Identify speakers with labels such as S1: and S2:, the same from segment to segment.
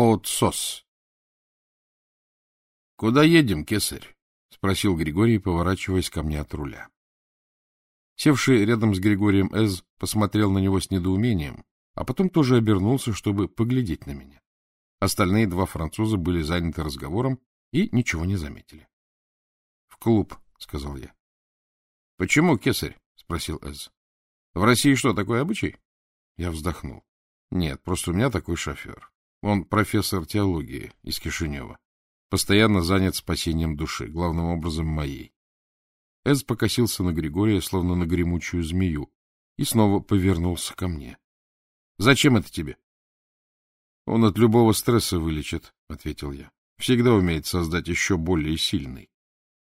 S1: Хоутсос. — Куда едем, кесарь? — спросил Григорий, поворачиваясь ко мне от руля. Севший рядом с Григорием Эз посмотрел на него с недоумением, а потом тоже обернулся, чтобы поглядеть на меня. Остальные два француза были заняты разговором и ничего не заметили. — В клуб, — сказал я. — Почему, кесарь? — спросил Эз. — В России что, такой обычай? Я вздохнул. — Нет, просто у меня такой шофер. Он профессор теологии из Кишинева. Постоянно занят спасением души, главным образом моей. Эз покосился на Григория, словно на гремучую змею, и снова повернулся ко мне. — Зачем это тебе? — Он от любого стресса вылечит, — ответил я. — Всегда умеет создать еще более сильный.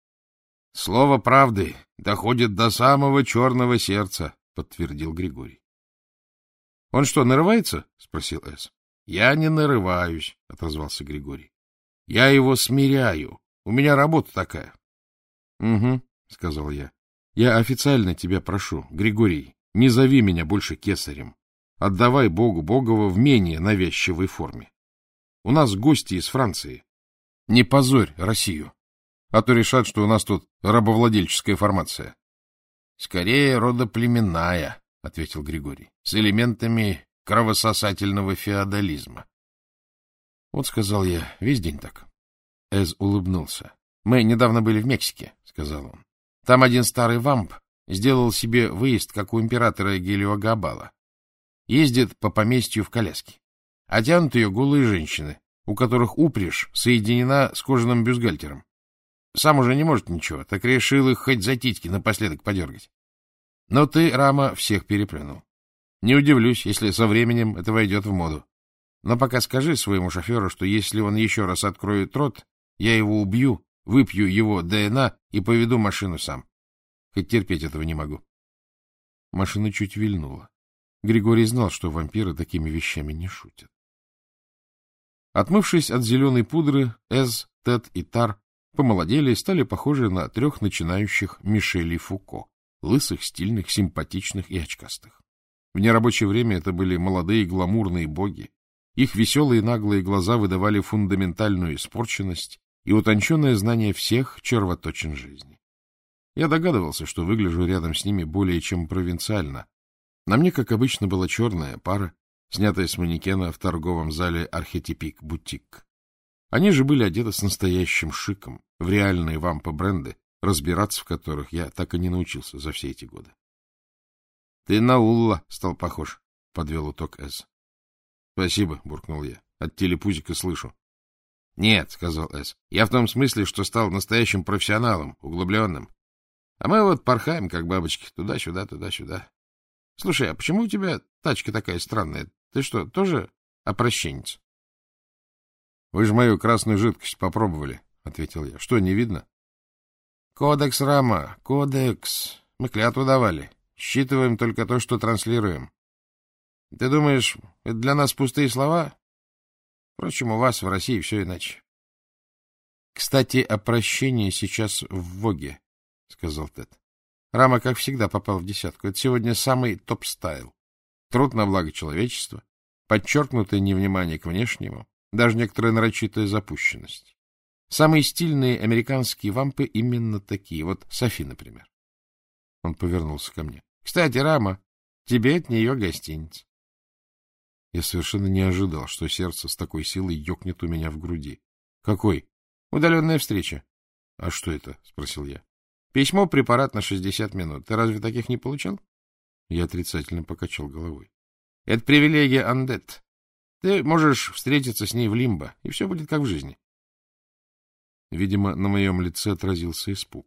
S1: — Слово правды доходит до самого черного сердца, — подтвердил Григорий. — Он что, нарывается? — спросил Эс. — Я не нарываюсь, — отозвался Григорий. — Я его смиряю. У меня работа такая. — Угу, — сказал я. — Я официально тебя прошу, Григорий, не зови меня больше кесарем. Отдавай Богу Богова в менее навязчивой форме. У нас гости из Франции. Не позорь Россию, а то решат, что у нас тут рабовладельческая формация. — Скорее родоплеменная, — ответил Григорий, — с элементами кровососательного феодализма. — Вот, — сказал я, — весь день так. Эз улыбнулся. — Мы недавно были в Мексике, — сказал он. Там один старый вамп сделал себе выезд, как у императора Гелиогабала. Ездит по поместью в коляске. А тянут ее голые женщины, у которых упряжь соединена с кожаным бюстгальтером. Сам уже не может ничего, так решил их хоть за титьки напоследок подергать. Но ты, Рама, всех переплюнул. Не удивлюсь, если со временем это войдет в моду. Но пока скажи своему шоферу, что если он еще раз откроет рот, я его убью, выпью его ДНА и поведу машину сам. Хоть терпеть этого не могу. Машина чуть вильнула. Григорий знал, что вампиры такими вещами не шутят. Отмывшись от зеленой пудры, Эз, Тед и Тар помолодели и стали похожи на трех начинающих Мишелей Фуко, лысых, стильных, симпатичных и очкастых. В нерабочее время это были молодые гламурные боги. Их веселые наглые глаза выдавали фундаментальную испорченность и утонченное знание всех червоточин жизни. Я догадывался, что выгляжу рядом с ними более чем провинциально. На мне, как обычно, была черная пара, снятая с манекена в торговом зале «Архетипик Бутик». Они же были одеты с настоящим шиком, в реальные вампы-бренды, разбираться в которых я так и не научился за все эти годы. — Ты на Улла стал похож, — подвел уток Эс. — Спасибо, — буркнул я. — От телепузика слышу. — Нет, — сказал Эс. — Я в том смысле, что стал настоящим профессионалом, углубленным. А мы вот порхаем, как бабочки, туда-сюда, туда-сюда. Слушай, а почему у тебя тачка такая странная? Ты что, тоже опрощенец? — Вы же мою красную жидкость попробовали, — ответил я. — Что, не видно? — Кодекс, Рама, кодекс. Мы клятву давали. Считываем только то, что транслируем. Ты думаешь, это для нас пустые слова? Впрочем, у вас в России все иначе. — Кстати, о прощении сейчас в Воге, — сказал Тед. Рама, как всегда, попал в десятку. Это сегодня самый top style. Труд на благо человечества, подчеркнутое невнимание к внешнему, даже некоторая нарочитая запущенность. Самые стильные американские вампы именно такие. Вот Софи, например. Он повернулся ко мне. — Кстати, Рама, тебе от нее гостинец. Я совершенно не ожидал, что сердце с такой силой ёкнет у меня в груди. — Какой? — Удаленная встреча. — А что это? — спросил я. — Письмо, препарат на шестьдесят минут. Ты разве таких не получал? Я отрицательно покачал головой. — Это привилегия Андет. Ты можешь встретиться с ней в Лимбо, и все будет как в жизни. Видимо, на моем лице отразился испуг.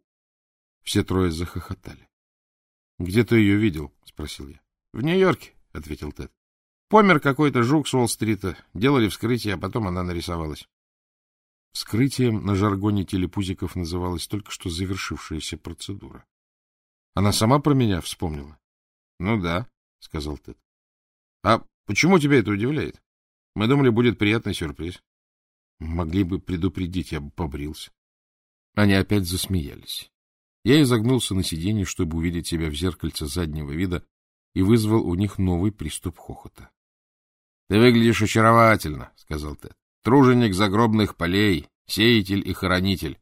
S1: Все трое захохотали. — Где ты ее видел? — спросил я. — В Нью-Йорке, — ответил Тед. — Помер какой-то жук с Уолл-стрита. Делали вскрытие, а потом она нарисовалась. Вскрытием на жаргоне телепузиков называлась только что завершившаяся процедура. Она сама про меня вспомнила? — Ну да, — сказал Тед. — А почему тебя это удивляет? Мы думали, будет приятный сюрприз. Могли бы предупредить, я бы побрился. Они опять засмеялись. Я изогнулся на сиденье, чтобы увидеть себя в зеркальце заднего вида, и вызвал у них новый приступ хохота. — Ты выглядишь очаровательно, — сказал Тед. Труженик загробных полей, сеятель и хоронитель.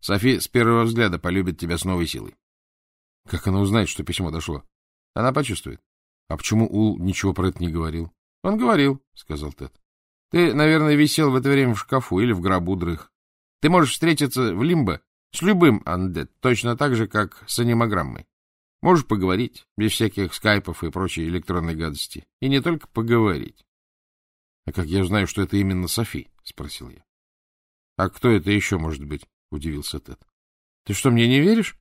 S1: Софи с первого взгляда полюбит тебя с новой силой. Как она узнает, что письмо дошло? Она почувствует. А почему Ул ничего про это не говорил? Он говорил, — сказал Тед. Ты, наверное, висел в это время в шкафу или в гробу дрых. Ты можешь встретиться в Лимбо с любым андет, точно так же, как с анимограммой. Можешь поговорить, без всяких скайпов и прочей электронной гадости. И не только поговорить. — А как я знаю, что это именно Софи? — спросил я. — А кто это еще может быть? — удивился Тед. — Ты что, мне не веришь?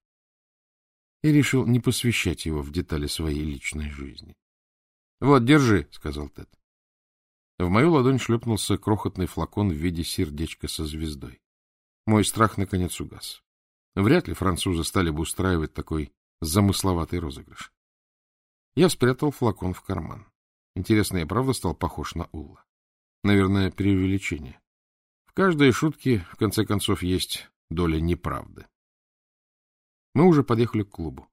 S1: И решил не посвящать его в детали своей личной жизни. — Вот, держи, — сказал Тед. В мою ладонь шлепнулся крохотный флакон в виде сердечка со звездой. Мой страх наконец угас. Вряд ли французы стали бы устраивать такой замысловатый розыгрыш. Я спрятал флакон в карман. Интересно, я правда стал похож на Улла? Наверное, преувеличение. В каждой шутке, в конце концов, есть доля неправды. Мы уже подъехали к клубу.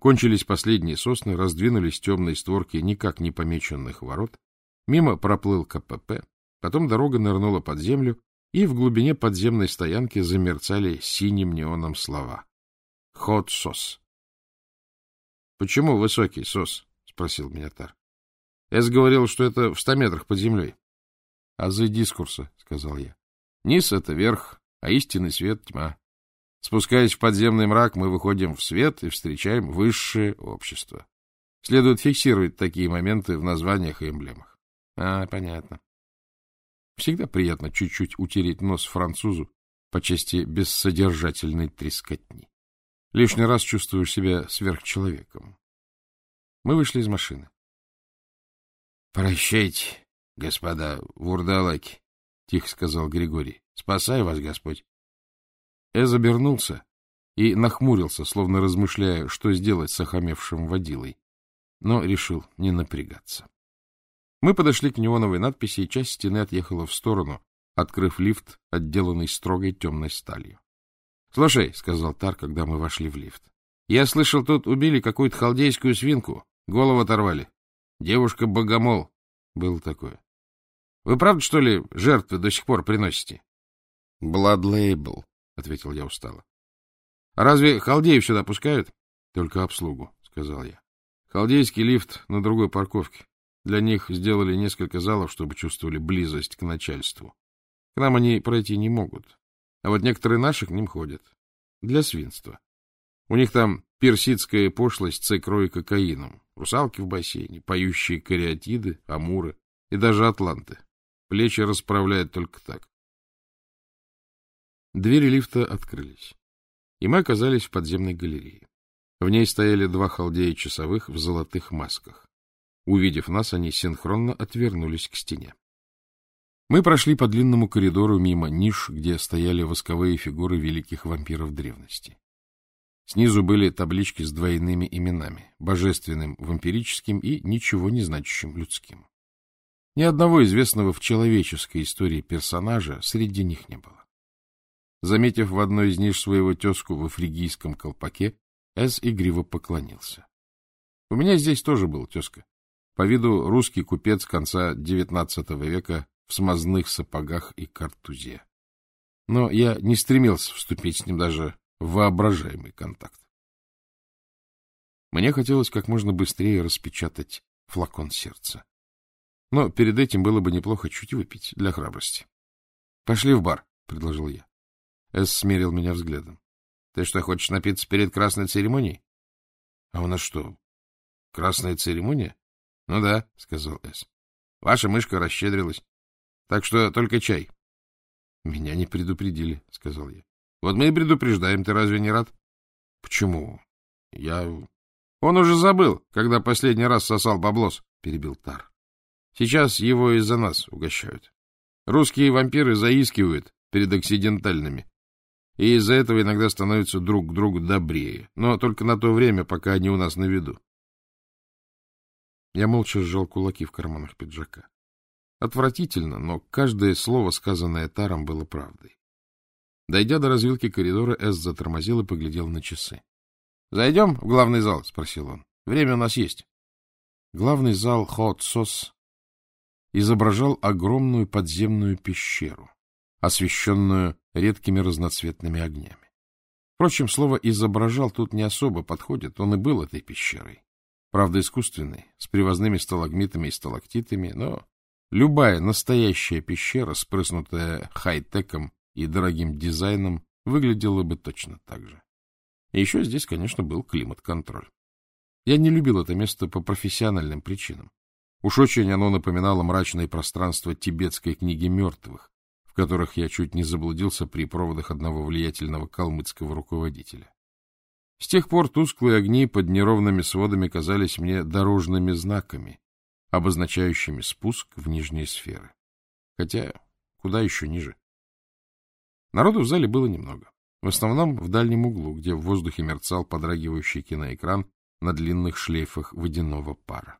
S1: Кончились последние сосны, раздвинулись темные створки никак не помеченных ворот, мимо проплыл КПП, потом дорога нырнула под землю, и в глубине подземной стоянки замерцали синим неоном слова. «Ход сос». — Почему высокий сос? — спросил меня Тар. — Эс говорил, что это в ста метрах под землей. — Азы дискурса, — сказал я. — Низ — это верх, а истинный свет — тьма. Спускаясь в подземный мрак, мы выходим в свет и встречаем высшее общество. Следует фиксировать такие моменты в названиях и эмблемах. А, понятно. Всегда приятно чуть-чуть утереть нос французу по части бессодержательной трескотни. Лишний раз чувствуешь себя сверхчеловеком. Мы вышли из машины. — Прощайте, господа вурдалаки, — тихо сказал Григорий. — Спасай вас, Господь. Эз обернулся и нахмурился, словно размышляя, что сделать с охамевшим водилой, но решил не напрягаться. Мы подошли к неоновой надписи, и часть стены отъехала в сторону, открыв лифт, отделанный строгой темной сталью. — Слушай, — сказал Тар, когда мы вошли в лифт, — я слышал, тут убили какую-то халдейскую свинку, голову оторвали. Девушка-богомол. Было такое. Вы правда, что ли, жертвы до сих пор приносите? — Label, — ответил я устало. — А разве халдеев сюда пускают? — Только обслугу, — сказал я. Халдейский лифт на другой парковке. Для них сделали несколько залов, чтобы чувствовали близость к начальству. К нам они пройти не могут. А вот некоторые наши к ним ходят. Для свинства. У них там персидская пошлость с икрой и кокаином. Русалки в бассейне, поющие кариатиды, амуры и даже атланты. Плечи расправляют только так. Двери лифта открылись, и мы оказались в подземной галерее. В ней стояли два халдея часовых в золотых масках. Увидев нас, они синхронно отвернулись к стене. Мы прошли по длинному коридору мимо ниш, где стояли восковые фигуры великих вампиров древности. Снизу были таблички с двойными именами — божественным, вампирическим и ничего не значащим людским. Ни одного известного в человеческой истории персонажа среди них не было. Заметив в одной из ниш своего тезку в фригийском колпаке, Эс игриво поклонился. У меня здесь тоже был тезка. По виду русский купец конца XIX века в смазных сапогах и картузе. Но я не стремился вступить с ним даже в воображаемый контакт. Мне хотелось как можно быстрее распечатать флакон сердца. Но перед этим было бы неплохо чуть выпить для храбрости. — Пошли в бар, — предложил я. Эс смерил меня взглядом. — Ты что, хочешь напиться перед красной церемонией? — А у нас что, красная церемония? — Ну да, — сказал Эс. — Ваша мышка расщедрилась. Так что только чай. — Меня не предупредили, — сказал я. — Вот мы и предупреждаем. Ты разве не рад? — Почему? — Я... — Он уже забыл, когда последний раз сосал баблос, — перебил Тар. — Сейчас его из-за нас угощают. Русские вампиры заискивают перед оксидентальными. И из-за этого иногда становятся друг к другу добрее. Но только на то время, пока они у нас на виду. Я молча сжал кулаки в карманах пиджака. Отвратительно, но каждое слово, сказанное Таром, было правдой. Дойдя до развилки коридора, Эс затормозил и поглядел на часы. — Зайдем в главный зал? — спросил он. — Время у нас есть. Главный зал Хот Сос. изображал огромную подземную пещеру, освещенную редкими разноцветными огнями. Впрочем, слово «изображал» тут не особо подходит, он и был этой пещерой. Правда, искусственной, с привозными сталагмитами и сталактитами, но любая настоящая пещера, спрыснутая хай-теком и дорогим дизайном, выглядела бы точно так же. И еще здесь, конечно, был климат-контроль. Я не любил это место по профессиональным причинам. Уж очень оно напоминало мрачное пространство тибетской книги мертвых, в которых я чуть не заблудился при проводах одного влиятельного калмыцкого руководителя. С тех пор тусклые огни под неровными сводами казались мне дорожными знаками, обозначающими спуск в нижние сферы. Хотя куда еще ниже. Народу в зале было немного. В основном в дальнем углу, где в воздухе мерцал подрагивающий киноэкран на длинных шлейфах водяного пара.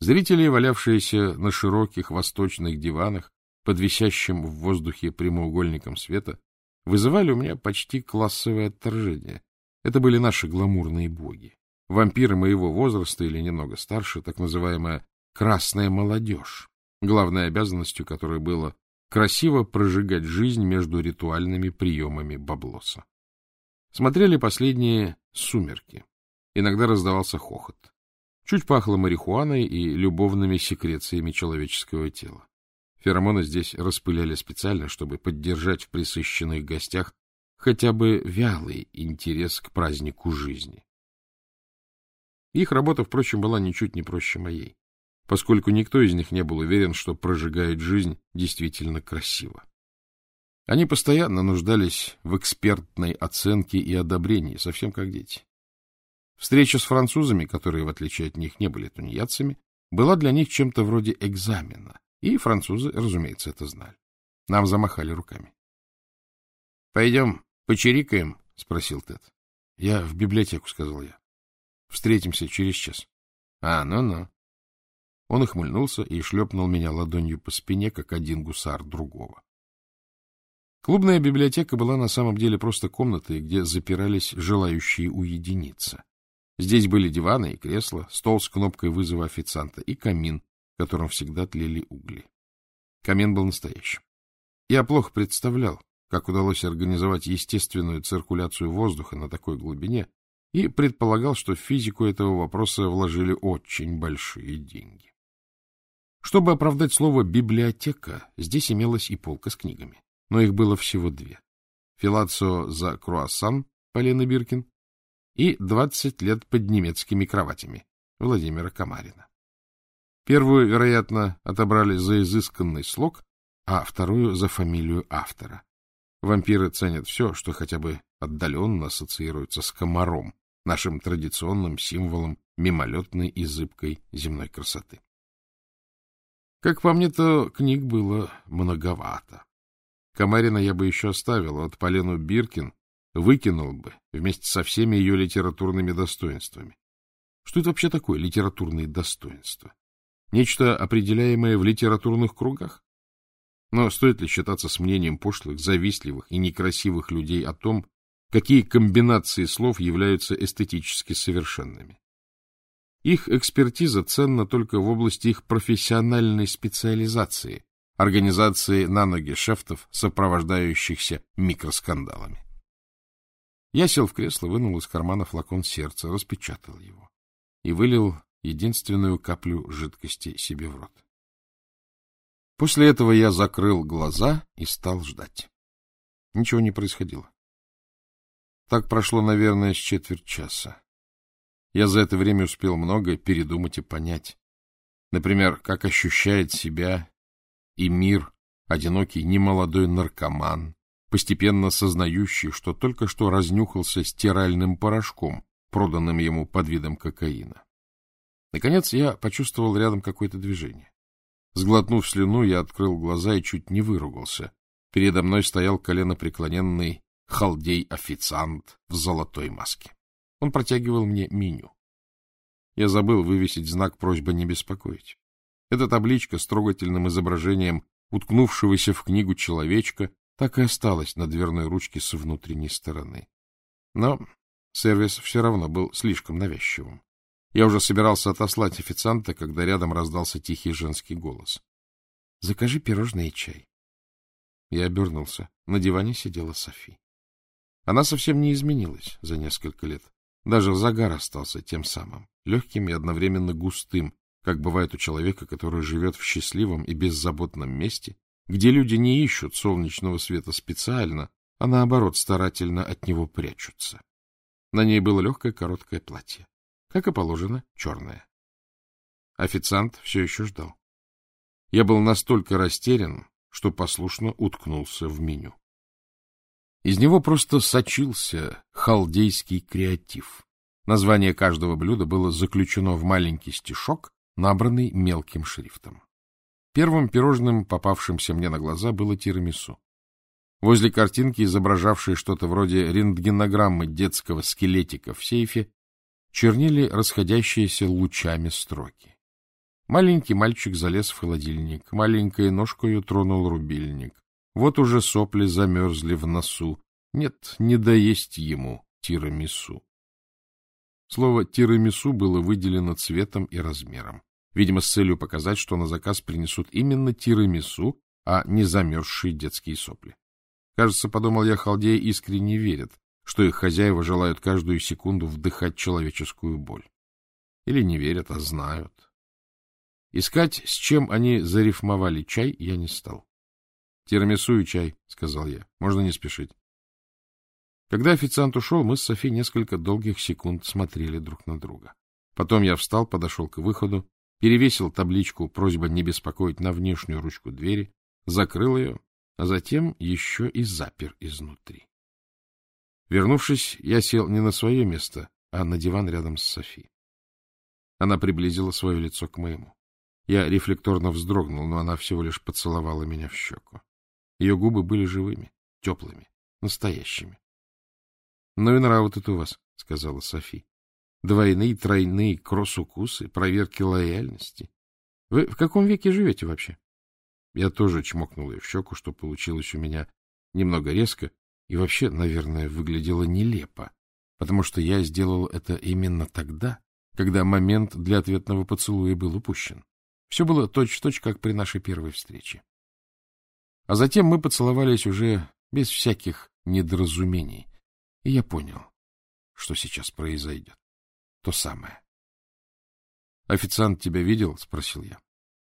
S1: Зрители, валявшиеся на широких восточных диванах, под висящим в воздухе прямоугольником света, вызывали у меня почти классовое отторжение. Это были наши гламурные боги. Вампиры моего возраста или немного старше, так называемая «красная молодежь», главной обязанностью которой было красиво прожигать жизнь между ритуальными приемами баблоса. Смотрели последние «Сумерки». Иногда раздавался хохот. Чуть пахло марихуаной и любовными секрециями человеческого тела. Феромоны здесь распыляли специально, чтобы поддержать в присыщенных гостях хотя бы вялый интерес к празднику жизни. Их работа, впрочем, была ничуть не проще моей, поскольку никто из них не был уверен, что прожигает жизнь действительно красиво. Они постоянно нуждались в экспертной оценке и одобрении, совсем как дети. Встреча с французами, которые, в отличие от них, не были тунеядцами, была для них чем-то вроде экзамена, и французы, разумеется, это знали. Нам замахали руками. — Пойдем, почирикаем? — спросил Тед. — Я в библиотеку, — сказал я. — Встретимся через час. — А, ну-ну. Он ухмыльнулся и шлепнул меня ладонью по спине, как один гусар другого. Клубная библиотека была на самом деле просто комнатой, где запирались желающие уединиться. Здесь были диваны и кресла, стол с кнопкой вызова официанта и камин, в котором всегда тлели угли. Камин был настоящим. Я плохо представлял, как удалось организовать естественную циркуляцию воздуха на такой глубине, и предполагал, что в физику этого вопроса вложили очень большие деньги. Чтобы оправдать слово «библиотека», здесь имелась и полка с книгами, но их было всего две. Филацио за круассан Полина Биркин и «Двадцать лет под немецкими кроватями» Владимира Комарина. Первую, вероятно, отобрали за изысканный слог, а вторую — за фамилию автора. Вампиры ценят все, что хотя бы отдаленно ассоциируется с комаром, нашим традиционным символом мимолетной и зыбкой земной красоты. Как по мне, то книг было многовато. Комарина я бы еще оставил, а вот Полену Биркин выкинул бы вместе со всеми ее литературными достоинствами. Что это вообще такое литературные достоинства? Нечто, определяемое в литературных кругах? Но стоит ли считаться с мнением пошлых, завистливых и некрасивых людей о том, какие комбинации слов являются эстетически совершенными? Их экспертиза ценна только в области их профессиональной специализации, организации наногешефтов, сопровождающихся микроскандалами. Я сел в кресло, вынул из кармана флакон сердца, распечатал его и вылил единственную каплю жидкости себе в рот. После этого я закрыл глаза и стал ждать. Ничего не происходило. Так прошло, наверное, с четверть часа. Я за это время успел многое передумать и понять. Например, как ощущает себя и мир одинокий немолодой наркоман, постепенно сознающий, что только что разнюхался стиральным порошком, проданным ему под видом кокаина. Наконец я почувствовал рядом какое-то движение. Сглотнув слюну, я открыл глаза и чуть не выругался. Передо мной стоял коленопреклоненный халдей-официант в золотой маске. Он протягивал мне меню. Я забыл вывесить знак «Просьба не беспокоить». Эта табличка с трогательным изображением уткнувшегося в книгу человечка так и осталась на дверной ручке с внутренней стороны. Но сервис все равно был слишком навязчивым. Я уже собирался отослать официанта, когда рядом раздался тихий женский голос. — Закажи пирожное и чай. Я обернулся. На диване сидела Софи. Она совсем не изменилась за несколько лет. Даже загар остался тем самым, легким и одновременно густым, как бывает у человека, который живет в счастливом и беззаботном месте, где люди не ищут солнечного света специально, а наоборот старательно от него прячутся. На ней было легкое короткое платье, как и положено, черное. Официант все еще ждал. Я был настолько растерян, что послушно уткнулся в меню. Из него просто сочился халдейский креатив. Название каждого блюда было заключено в маленький стишок, набранный мелким шрифтом. Первым пирожным, попавшимся мне на глаза, было тирамису. Возле картинки, изображавшей что-то вроде рентгенограммы детского скелетика в сейфе, чернили расходящиеся лучами строки. Маленький мальчик залез в холодильник, маленькой ножкою тронул рубильник. Вот уже сопли замерзли в носу. Нет, не доесть ему тирамису. Слово «тирамису» было выделено цветом и размером. Видимо, с целью показать, что на заказ принесут именно тирамису, а не замерзшие детские сопли. Кажется, подумал я, халдеи искренне верят, что их хозяева желают каждую секунду вдыхать человеческую боль. Или не верят, а знают. Искать, с чем они зарифмовали чай, я не стал. — Тирамису и чай, — сказал я. — Можно не спешить. Когда официант ушел, мы с Софи несколько долгих секунд смотрели друг на друга. Потом я встал, подошел к выходу, перевесил табличку «Просьба не беспокоить» на внешнюю ручку двери, закрыл ее, а затем еще и запер изнутри. Вернувшись, я сел не на свое место, а на диван рядом с Софи. Она приблизила свое лицо к моему. Я рефлекторно вздрогнул, но она всего лишь поцеловала меня в щеку. Ее губы были живыми, теплыми, настоящими. — Ну и нравы тут у вас, — сказала Софи. — Двойные, тройные кросс-укусы, проверки лояльности. Вы в каком веке живете вообще? Я тоже чмокнул ее в щеку, что получилось у меня немного резко и вообще, наверное, выглядело нелепо, потому что я сделал это именно тогда, когда момент для ответного поцелуя был упущен. Все было точь-в-точь, -точь, как при нашей первой встрече. А затем мы поцеловались уже без всяких недоразумений, и я понял, что сейчас произойдет. То самое. — Официант тебя видел? — спросил я.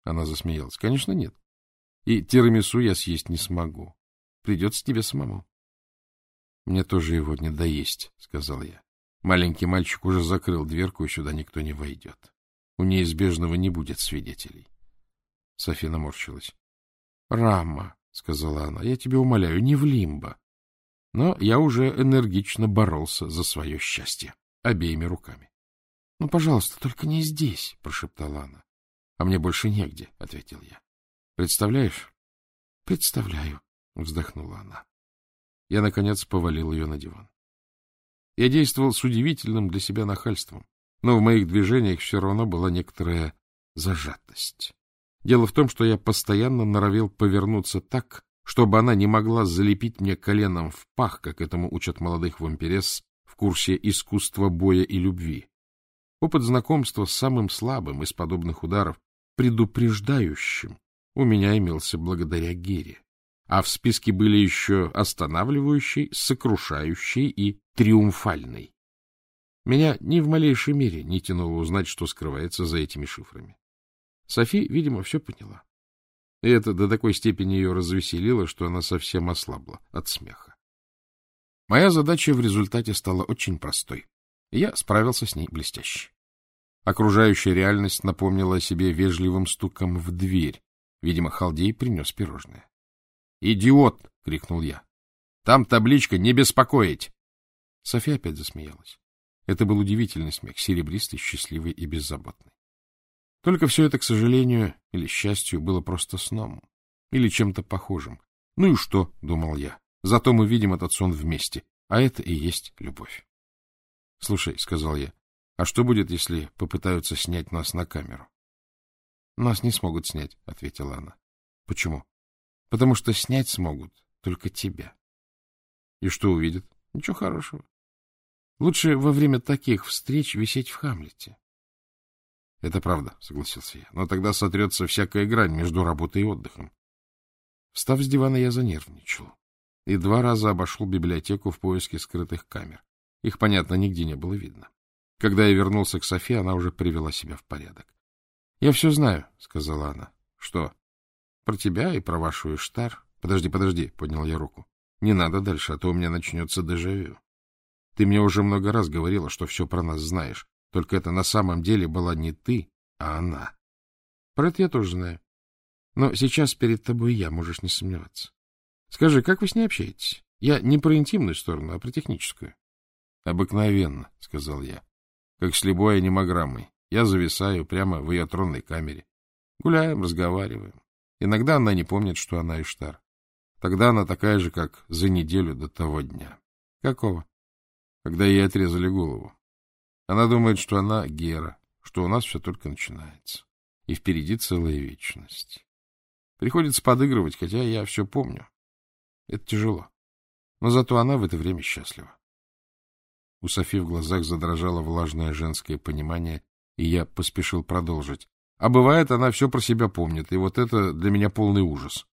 S1: Она засмеялась. — Конечно, нет. И тирамису я съесть не смогу. Придется тебе самому. — Мне тоже его не доесть, — сказал я. Маленький мальчик уже закрыл дверку, и сюда никто не войдет. У неизбежного не будет свидетелей. София наморщилась. — Рама, — сказала она, — я тебя умоляю, не в лимбо. Но я уже энергично боролся за свое счастье обеими руками. — Ну, пожалуйста, только не здесь, — прошептала она. — А мне больше негде, — ответил я. — Представляешь? — Представляю, — вздохнула она. Я, наконец, повалил ее на диван. Я действовал с удивительным для себя нахальством но в моих движениях все равно была некоторая зажатость. Дело в том, что я постоянно норовил повернуться так, чтобы она не могла залепить мне коленом в пах, как этому учат молодых вампирес в курсе искусства боя и любви. Опыт знакомства с самым слабым из подобных ударов, предупреждающим, у меня имелся благодаря Гере. А в списке были еще останавливающий, сокрушающий и триумфальный. Меня ни в малейшей мере не тянуло узнать, что скрывается за этими шифрами. Софи, видимо, все поняла. И это до такой степени ее развеселило, что она совсем ослабла от смеха. Моя задача в результате стала очень простой, я справился с ней блестяще. Окружающая реальность напомнила о себе вежливым стуком в дверь. Видимо, халдей принес пирожное. «Идиот!» — крикнул я. «Там табличка «Не беспокоить!»» София опять засмеялась. Это был удивительный смех, серебристый, счастливый и беззаботный. Только все это, к сожалению или счастью, было просто сном. Или чем-то похожим. Ну и что, — думал я, — зато мы видим этот сон вместе, а это и есть любовь. — Слушай, — сказал я, — а что будет, если попытаются снять нас на камеру? — Нас не смогут снять, — ответила она. — Почему? — Потому что снять смогут только тебя. — И что увидят? — Ничего хорошего. Лучше во время таких встреч висеть в Хамлете. Это правда, согласился я. Но тогда сотрется всякая грань между работой и отдыхом. Встав с дивана, я занервничал. И два раза обошел библиотеку в поиске скрытых камер. Их, понятно, нигде не было видно. Когда я вернулся к Софии, она уже привела себя в порядок. — Я все знаю, — сказала она. — Что? — Про тебя и про вашу Иштар. — Подожди, подожди, — поднял я руку. — Не надо дальше, а то у меня начнется дежавю. Ты мне уже много раз говорила, что все про нас знаешь. Только это на самом деле была не ты, а она. Про это я тоже знаю. Но сейчас перед тобой я, можешь не сомневаться. Скажи, как вы с ней общаетесь? Я не про интимную сторону, а про техническую. — Обыкновенно, — сказал я, — как с любой анимограммой. Я зависаю прямо в ее тронной камере. Гуляем, разговариваем. Иногда она не помнит, что она Иштар. Тогда она такая же, как за неделю до того дня. Какого? Когда ей отрезали голову. Она думает, что она Гера, что у нас все только начинается. И впереди целая вечность. Приходится подыгрывать, хотя я все помню. Это тяжело. Но зато она в это время счастлива. У Софи в глазах задрожало влажное женское понимание, и я поспешил продолжить. А бывает, она все про себя помнит, и вот это для меня полный ужас.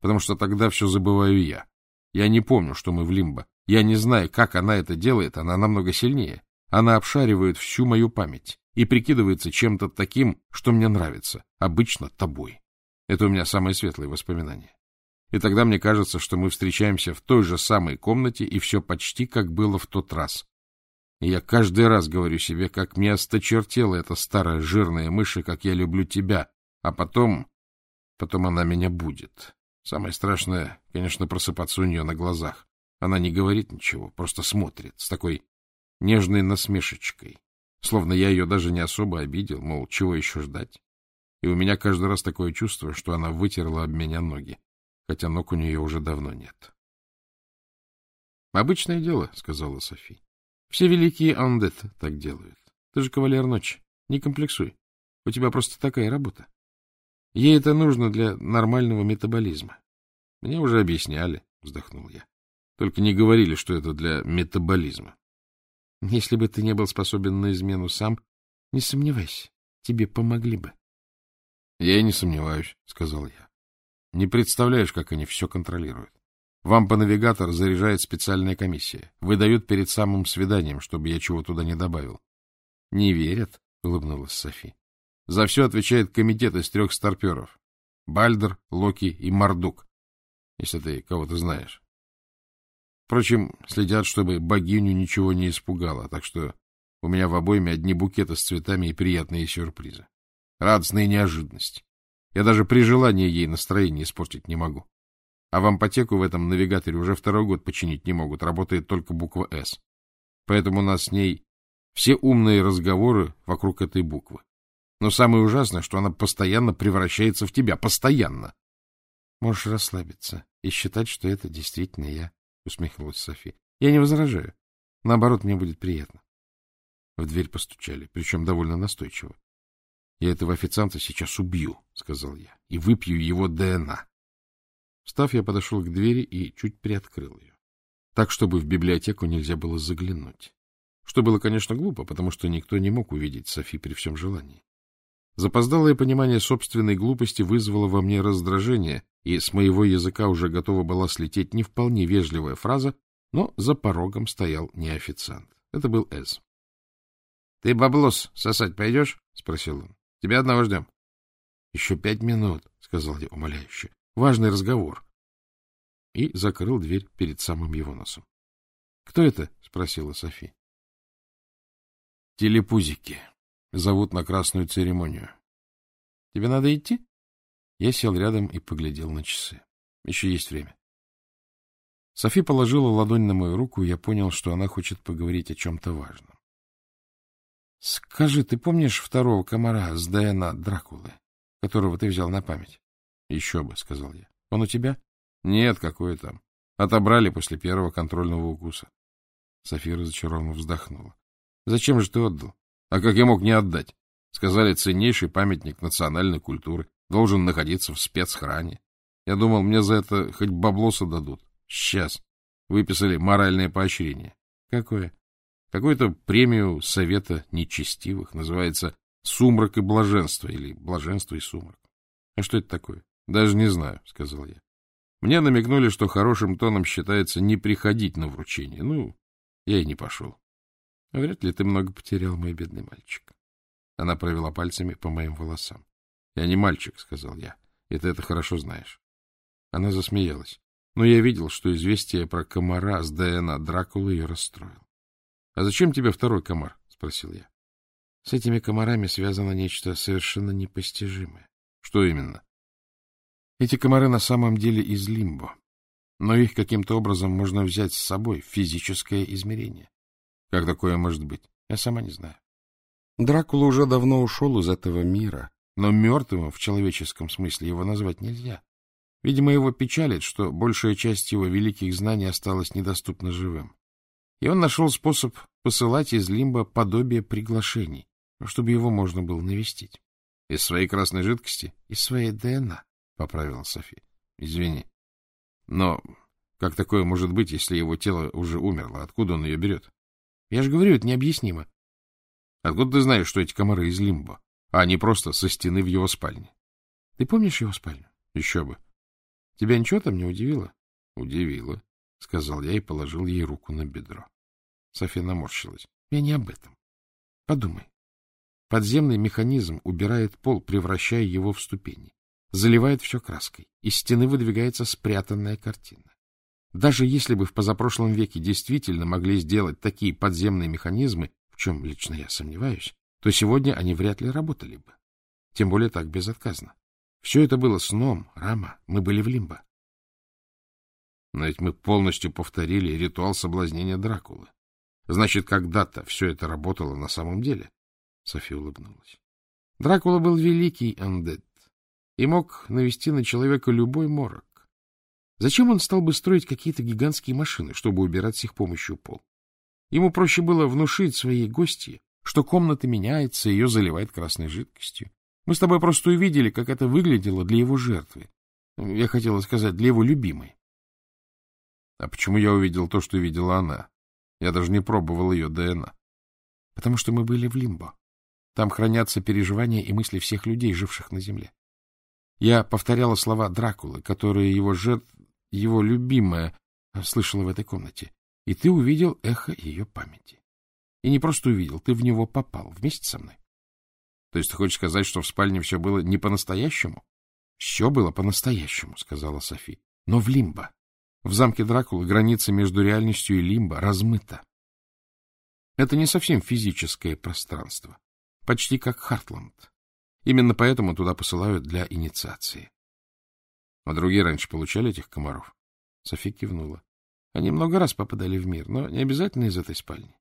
S1: Потому что тогда все забываю я. Я не помню, что мы в лимбо. Я не знаю, как она это делает, она намного сильнее. Она обшаривает всю мою память и прикидывается чем-то таким, что мне нравится, обычно тобой. Это у меня самые светлые воспоминания. И тогда мне кажется, что мы встречаемся в той же самой комнате, и все почти как было в тот раз. И я каждый раз говорю себе, как мне осточертела эта старая жирная мышь, как я люблю тебя, а потом... потом она меня будет. Самое страшное, конечно, просыпаться у нее на глазах. Она не говорит ничего, просто смотрит с такой нежной насмешечкой, словно я ее даже не особо обидел, мол, чего еще ждать. И у меня каждый раз такое чувство, что она вытерла об меня ноги, хотя ног у нее уже давно нет. — Обычное дело, — сказала Софи. — Все великие андет так делают. Ты же кавалер ночи, не комплексуй. У тебя просто такая работа. Ей это нужно для нормального метаболизма. Мне уже объясняли, — вздохнул я. Только не говорили, что это для метаболизма. Если бы ты не был способен на измену сам, не сомневайся, тебе помогли бы. — Я и не сомневаюсь, — сказал я. — Не представляешь, как они все контролируют. Вам по навигатор заряжает специальная комиссия. Выдают перед самым свиданием, чтобы я чего туда не добавил. — Не верят, — улыбнулась Софи. — За все отвечает комитет из трех старперов. Бальдер, Локи и Мардук, если ты кого-то знаешь. Впрочем, следят, чтобы богиню ничего не испугало, так что у меня в обойме одни букеты с цветами и приятные сюрпризы. Радостные неожиданности. Я даже при желании ей настроение испортить не могу. А в ампотеку в этом навигаторе уже второй год починить не могут, работает только буква «С». Поэтому у нас с ней все умные разговоры вокруг этой буквы. Но самое ужасное, что она постоянно превращается в тебя. Постоянно. Можешь расслабиться и считать, что это действительно я усмехнулась Софи. — Я не возражаю. Наоборот, мне будет приятно. В дверь постучали, причем довольно настойчиво. — Я этого официанта сейчас убью, — сказал я, — и выпью его ДНА. Встав, я подошел к двери и чуть приоткрыл ее, так, чтобы в библиотеку нельзя было заглянуть. Что было, конечно, глупо, потому что никто не мог увидеть Софи при всем желании. Запоздалое понимание собственной глупости вызвало во мне раздражение, и с моего языка уже готова была слететь не вполне вежливая фраза, но за порогом стоял не официант. Это был Эз. — Ты баблос сосать пойдешь? — спросил он. — Тебя одного ждем. — Еще пять минут, — сказал я умоляюще. — Важный разговор. И закрыл дверь перед самым его носом. — Кто это? — спросила Софи. — Телепузики. Зовут на красную церемонию. — Тебе надо идти? Я сел рядом и поглядел на часы. Еще есть время. Софи положила ладонь на мою руку, и я понял, что она хочет поговорить о чем-то важном. — Скажи, ты помнишь второго комара с ДНА Дракулы, которого ты взял на память? — Еще бы, — сказал я. — Он у тебя? — Нет, какой там. Отобрали после первого контрольного укуса. София разочарованно вздохнула. — Зачем же ты отдал? А как я мог не отдать? Сказали, ценнейший памятник национальной культуры. Должен находиться в спецхране. Я думал, мне за это хоть баблоса дадут. Сейчас. Выписали моральное поощрение. Какое? Какую-то премию Совета Нечестивых. Называется Сумрак и блаженство, или блаженство и сумрак. А что это такое? Даже не знаю, — сказал я. Мне намекнули, что хорошим тоном считается не приходить на вручение. Ну, я и не пошел. Вряд ли ты много потерял, мой бедный мальчик. Она провела пальцами по моим волосам. Я не мальчик, — сказал я, — и ты это хорошо знаешь. Она засмеялась. Но я видел, что известие про комара с ДНА Дракулы ее расстроил. — А зачем тебе второй комар? — спросил я. — С этими комарами связано нечто совершенно непостижимое. — Что именно? Эти комары на самом деле из Лимбо, но их каким-то образом можно взять с собой в физическое измерение. Как такое может быть? Я сама не знаю. Дракула уже давно ушел из этого мира, но мертвым в человеческом смысле его назвать нельзя. Видимо, его печалит, что большая часть его великих знаний осталась недоступна живым. И он нашел способ посылать из Лимба подобие приглашений, чтобы его можно было навестить. — Из своей красной жидкости? — Из своей ДНА, — поправила Софи. — Извини. Но как такое может быть, если его тело уже умерло? Откуда он ее берет? — Я же говорю, это необъяснимо. — Откуда ты знаешь, что эти комары из Лимба, а не просто со стены в его спальне? — Ты помнишь его спальню? — Еще бы. Тебя ничего там не удивило? — Удивило, — сказал я и положил ей руку на бедро. София наморщилась. — Я не об этом. Подумай. Подземный механизм убирает пол, превращая его в ступени. Заливает все краской. Из стены выдвигается спрятанная картина. Даже если бы в позапрошлом веке действительно могли сделать такие подземные механизмы, в чем лично я сомневаюсь, то сегодня они вряд ли работали бы. Тем более так безотказно. Все это было сном, Рама. Мы были в Лимбо. Но ведь мы полностью повторили ритуал соблазнения Дракулы. Значит, когда-то все это работало на самом деле. София улыбнулась. Дракула был великий андет и мог навести на человека любой морок. Зачем он стал бы строить какие-то гигантские машины, чтобы убирать с их помощью пол? Ему проще было внушить своей гости, что комната меняется, ее заливает красной жидкостью. Мы с тобой просто увидели, как это выглядело для его жертвы. Я хотела сказать, для его любимой. А почему я увидел то, что видела она? Я даже не пробовал ее ДНА. Потому что мы были в Лимбо. Там хранятся переживания и мысли всех людей, живших на Земле. Я повторяла слова Дракулы, которые его жертв, его любимая, слышала в этой комнате. И ты увидел эхо ее памяти. И не просто увидел, ты в него попал вместе со мной. То есть ты хочешь сказать, что в спальне все было не по-настоящему? — Все было по-настоящему, — сказала Софи. — Но в лимбо. В замке Дракулы граница между реальностью и лимбо размыта. Это не совсем физическое пространство. Почти как Хартланд. Именно поэтому туда посылают для инициации. А другие раньше получали этих комаров? Софи кивнула. Они много раз попадали в мир, но не обязательно из этой спальни.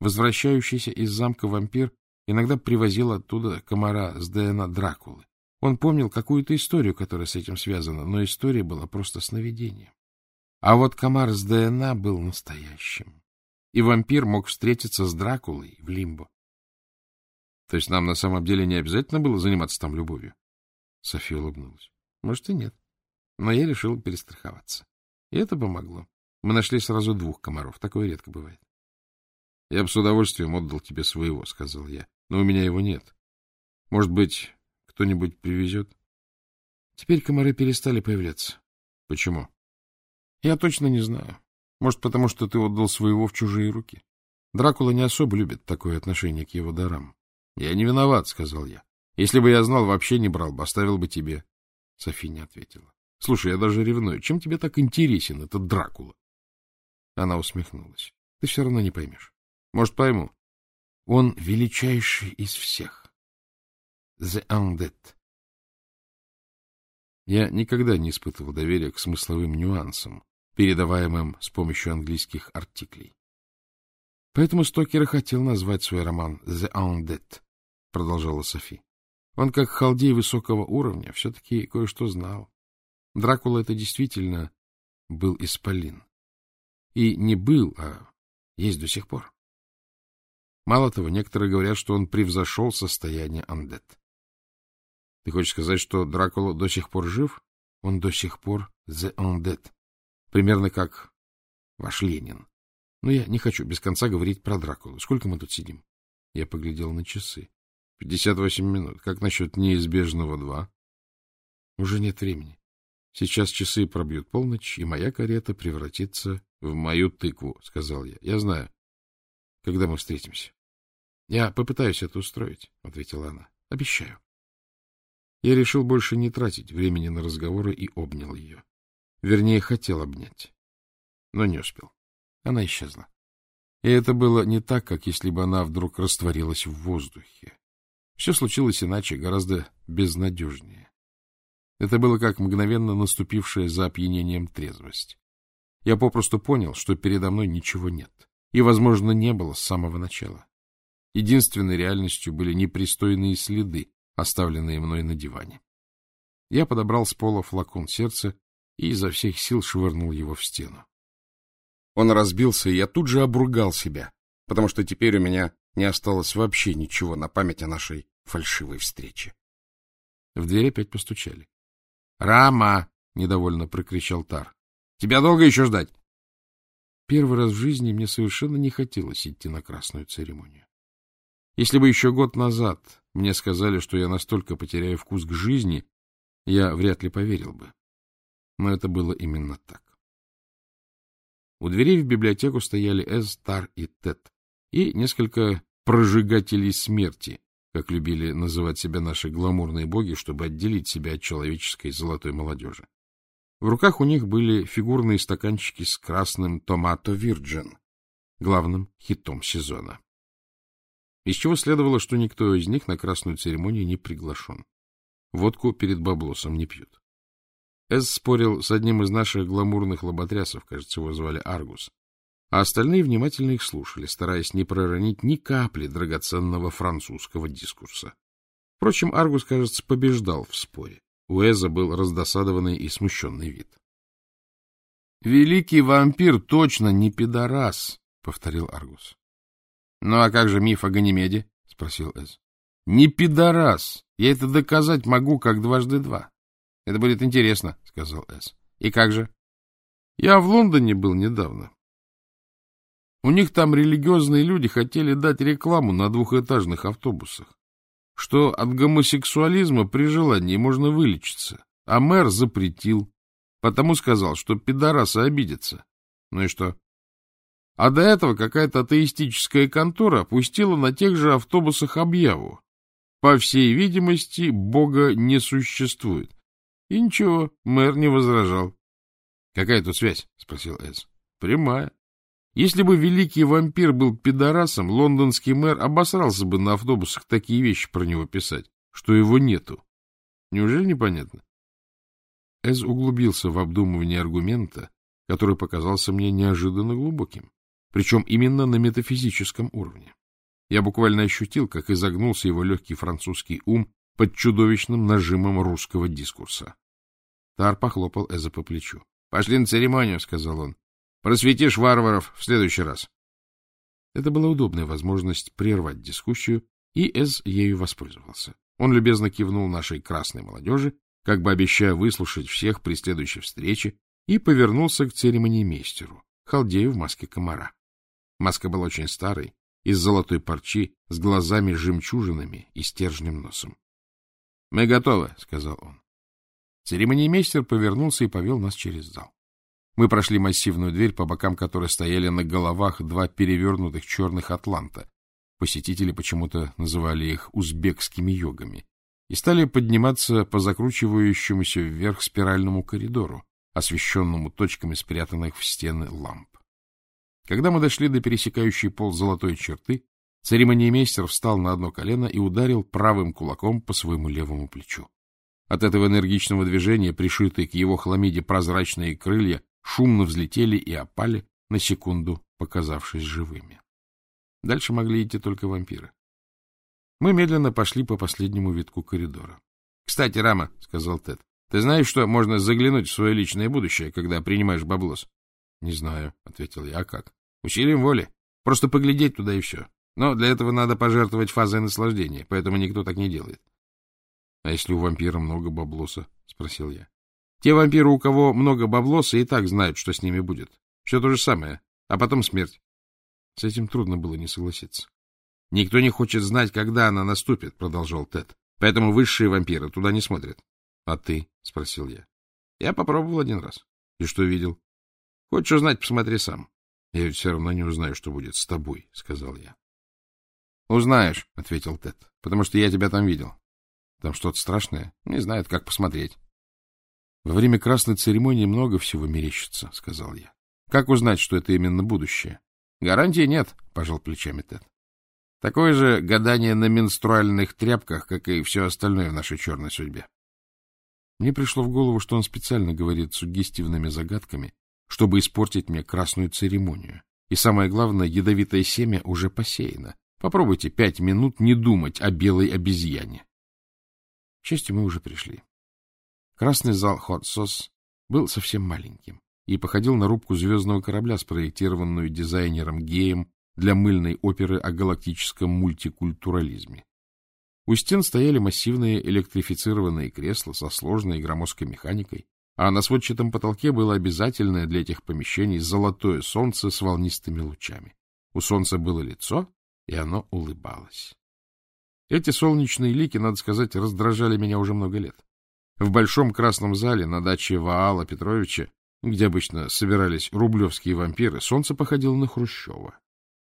S1: Возвращающийся из замка вампир Иногда привозил оттуда комара с ДНА Дракулы. Он помнил какую-то историю, которая с этим связана, но история была просто сновидением. А вот комар с ДНА был настоящим. И вампир мог встретиться с Дракулой в Лимбо. То есть нам на самом деле не обязательно было заниматься там любовью? София улыбнулась. Может, и нет. Но я решил перестраховаться. И это помогло. Мы нашли сразу двух комаров. Такое редко бывает. — Я бы с удовольствием отдал тебе своего, — сказал я но у меня его нет. Может быть, кто-нибудь привезет? Теперь комары перестали появляться. Почему? Я точно не знаю. Может, потому что ты отдал своего в чужие руки. Дракула не особо любит такое отношение к его дарам. Я не виноват, — сказал я. Если бы я знал, вообще не брал бы, оставил бы тебе. Софи ответила. Слушай, я даже ревную. Чем тебе так интересен этот Дракула? Она усмехнулась. Ты все равно не поймешь. Может, пойму. Он величайший из всех. The Undead. Я никогда не испытывал доверия к смысловым нюансам, передаваемым с помощью английских артиклей. Поэтому Стокер хотел назвать свой роман «The Undead», — продолжала Софи. Он, как халдей высокого уровня, все-таки кое-что знал. Дракула это действительно был исполин. И не был, а есть до сих пор. Мало того, некоторые говорят, что он превзошел состояние андет. Ты хочешь сказать, что Дракула до сих пор жив? Он до сих пор the undead. Примерно как ваш Ленин. Но я не хочу без конца говорить про Дракулу. Сколько мы тут сидим? Я поглядел на часы. — Пятьдесят восемь минут. Как насчет неизбежного два? — Уже нет времени. Сейчас часы пробьют полночь, и моя карета превратится в мою тыкву, — сказал я. — Я знаю. Когда мы встретимся? — Я попытаюсь это устроить, — ответила она. — Обещаю. Я решил больше не тратить времени на разговоры и обнял ее. Вернее, хотел обнять, но не успел. Она исчезла. И это было не так, как если бы она вдруг растворилась в воздухе. Все случилось иначе, гораздо безнадежнее. Это было как мгновенно наступившая за опьянением трезвость. Я попросту понял, что передо мной ничего нет. И, возможно, не было с самого начала. Единственной реальностью были непристойные следы, оставленные мной на диване. Я подобрал с пола флакон сердца и изо всех сил швырнул его в стену. Он разбился, и я тут же обругал себя, потому что теперь у меня не осталось вообще ничего на память о нашей фальшивой встрече. В дверь опять постучали. — Рама! — недовольно прокричал Тар. — Тебя долго еще ждать? Первый раз в жизни мне совершенно не хотелось идти на красную церемонию. Если бы еще год назад мне сказали, что я настолько потеряю вкус к жизни, я вряд ли поверил бы. Но это было именно так. У дверей в библиотеку стояли Эз, Тар и Тет, и несколько прожигателей смерти, как любили называть себя наши гламурные боги, чтобы отделить себя от человеческой золотой молодежи. В руках у них были фигурные стаканчики с красным томато вирджин, главным хитом сезона. Из чего следовало, что никто из них на красную церемонию не приглашен. Водку перед баблосом не пьют. Эс спорил с одним из наших гламурных лоботрясов, кажется, его звали Аргус, а остальные внимательно их слушали, стараясь не проронить ни капли драгоценного французского дискурса. Впрочем, Аргус, кажется, побеждал в споре. У Эза был раздосадованный и смущенный вид. — Великий вампир точно не пидорас, — повторил Аргус. — Ну а как же миф о Ганимеде? — спросил Эз. — Не пидорас. Я это доказать могу, как дважды два. — Это будет интересно, — сказал Эз. — И как же? — Я в Лондоне был недавно. У них там религиозные люди хотели дать рекламу на двухэтажных автобусах, что от гомосексуализма при желании можно вылечиться, а мэр запретил, потому сказал, что пидорасы обидятся. Ну и что? А до этого какая-то атеистическая контора пустила на тех же автобусах объяву. По всей видимости, Бога не существует. И ничего, мэр не возражал. — Какая тут связь? — спросил Эз. — Прямая. Если бы великий вампир был пидорасом, лондонский мэр обосрался бы на автобусах такие вещи про него писать, что его нету. Неужели непонятно? Эз углубился в обдумывание аргумента, который показался мне неожиданно глубоким, причем именно на метафизическом уровне. Я буквально ощутил, как изогнулся его легкий французский ум под чудовищным нажимом русского дискурса. Тар похлопал Эза по плечу. — Пошли на церемонию, — сказал он. Просветишь варваров в следующий раз. Это была удобная возможность прервать дискуссию, и Эз ею воспользовался. Он любезно кивнул нашей красной молодежи, как бы обещая выслушать всех при следующей встрече, и повернулся к церемониймейстеру, халдею в маске комара. Маска была очень старой, из золотой парчи, с глазами-жемчужинами и стержнем носом. — Мы готовы, — сказал он. Церемониймейстер повернулся и повел нас через зал. Мы прошли массивную дверь, по бокам которой стояли на головах два перевернутых черных атланта. Посетители почему-то называли их узбекскими йогами. И стали подниматься по закручивающемуся вверх спиральному коридору, освещенному точками спрятанных в стены ламп. Когда мы дошли до пересекающей пол золотой черты, церемониймейстер встал на одно колено и ударил правым кулаком по своему левому плечу. От этого энергичного движения, пришитые к его хламиде прозрачные крылья, шумно взлетели и опали, на секунду показавшись живыми. Дальше могли идти только вампиры. Мы медленно пошли по последнему витку коридора. — Кстати, Рама, — сказал Тед, — ты знаешь, что можно заглянуть в свое личное будущее, когда принимаешь баблос? — Не знаю, — ответил я. — А как? — Усилием воли. Просто поглядеть туда и все. Но для этого надо пожертвовать фазой наслаждения, поэтому никто так не делает. — А если у вампира много баблоса? — спросил я. Те вампиры, у кого много баблоса, и так знают, что с ними будет. Все то же самое. А потом смерть. С этим трудно было не согласиться.
S2: — Никто не хочет знать, когда она наступит, — продолжал Тед. — Поэтому высшие вампиры туда не смотрят. — А ты? — спросил я. — Я попробовал один раз. — И что видел? — Хочешь узнать, посмотри сам. — Я ведь все равно не узнаю, что будет с тобой, — сказал я. — Узнаешь, — ответил Тед, — потому что я тебя там видел. — Там что-то страшное? Не знаю, как посмотреть. — Во время красной церемонии много всего мерещится, — сказал я. — Как узнать, что это именно будущее? — Гарантии нет, — пожал плечами Тед. — Такое же гадание на менструальных тряпках, как и все остальное в нашей черной судьбе. Мне пришло в голову, что он специально говорит суггестивными загадками, чтобы испортить мне красную церемонию. И самое главное, ядовитое семя уже посеяно. Попробуйте пять минут не думать о белой обезьяне. К счастью, мы уже пришли. Красный зал Хотсос был совсем маленьким и походил на рубку звездного корабля, спроектированную дизайнером Геем для мыльной оперы о галактическом мультикультурализме. У стен стояли массивные электрифицированные кресла со сложной громоздкой механикой, а на сводчатом потолке было обязательное для этих помещений золотое солнце с волнистыми лучами. У солнца было лицо, и оно улыбалось. Эти солнечные лики, надо сказать, раздражали меня уже много лет. В большом красном зале на даче Ваала Петровича где обычно собирались рублевские вампиры, солнце походило на Хрущева.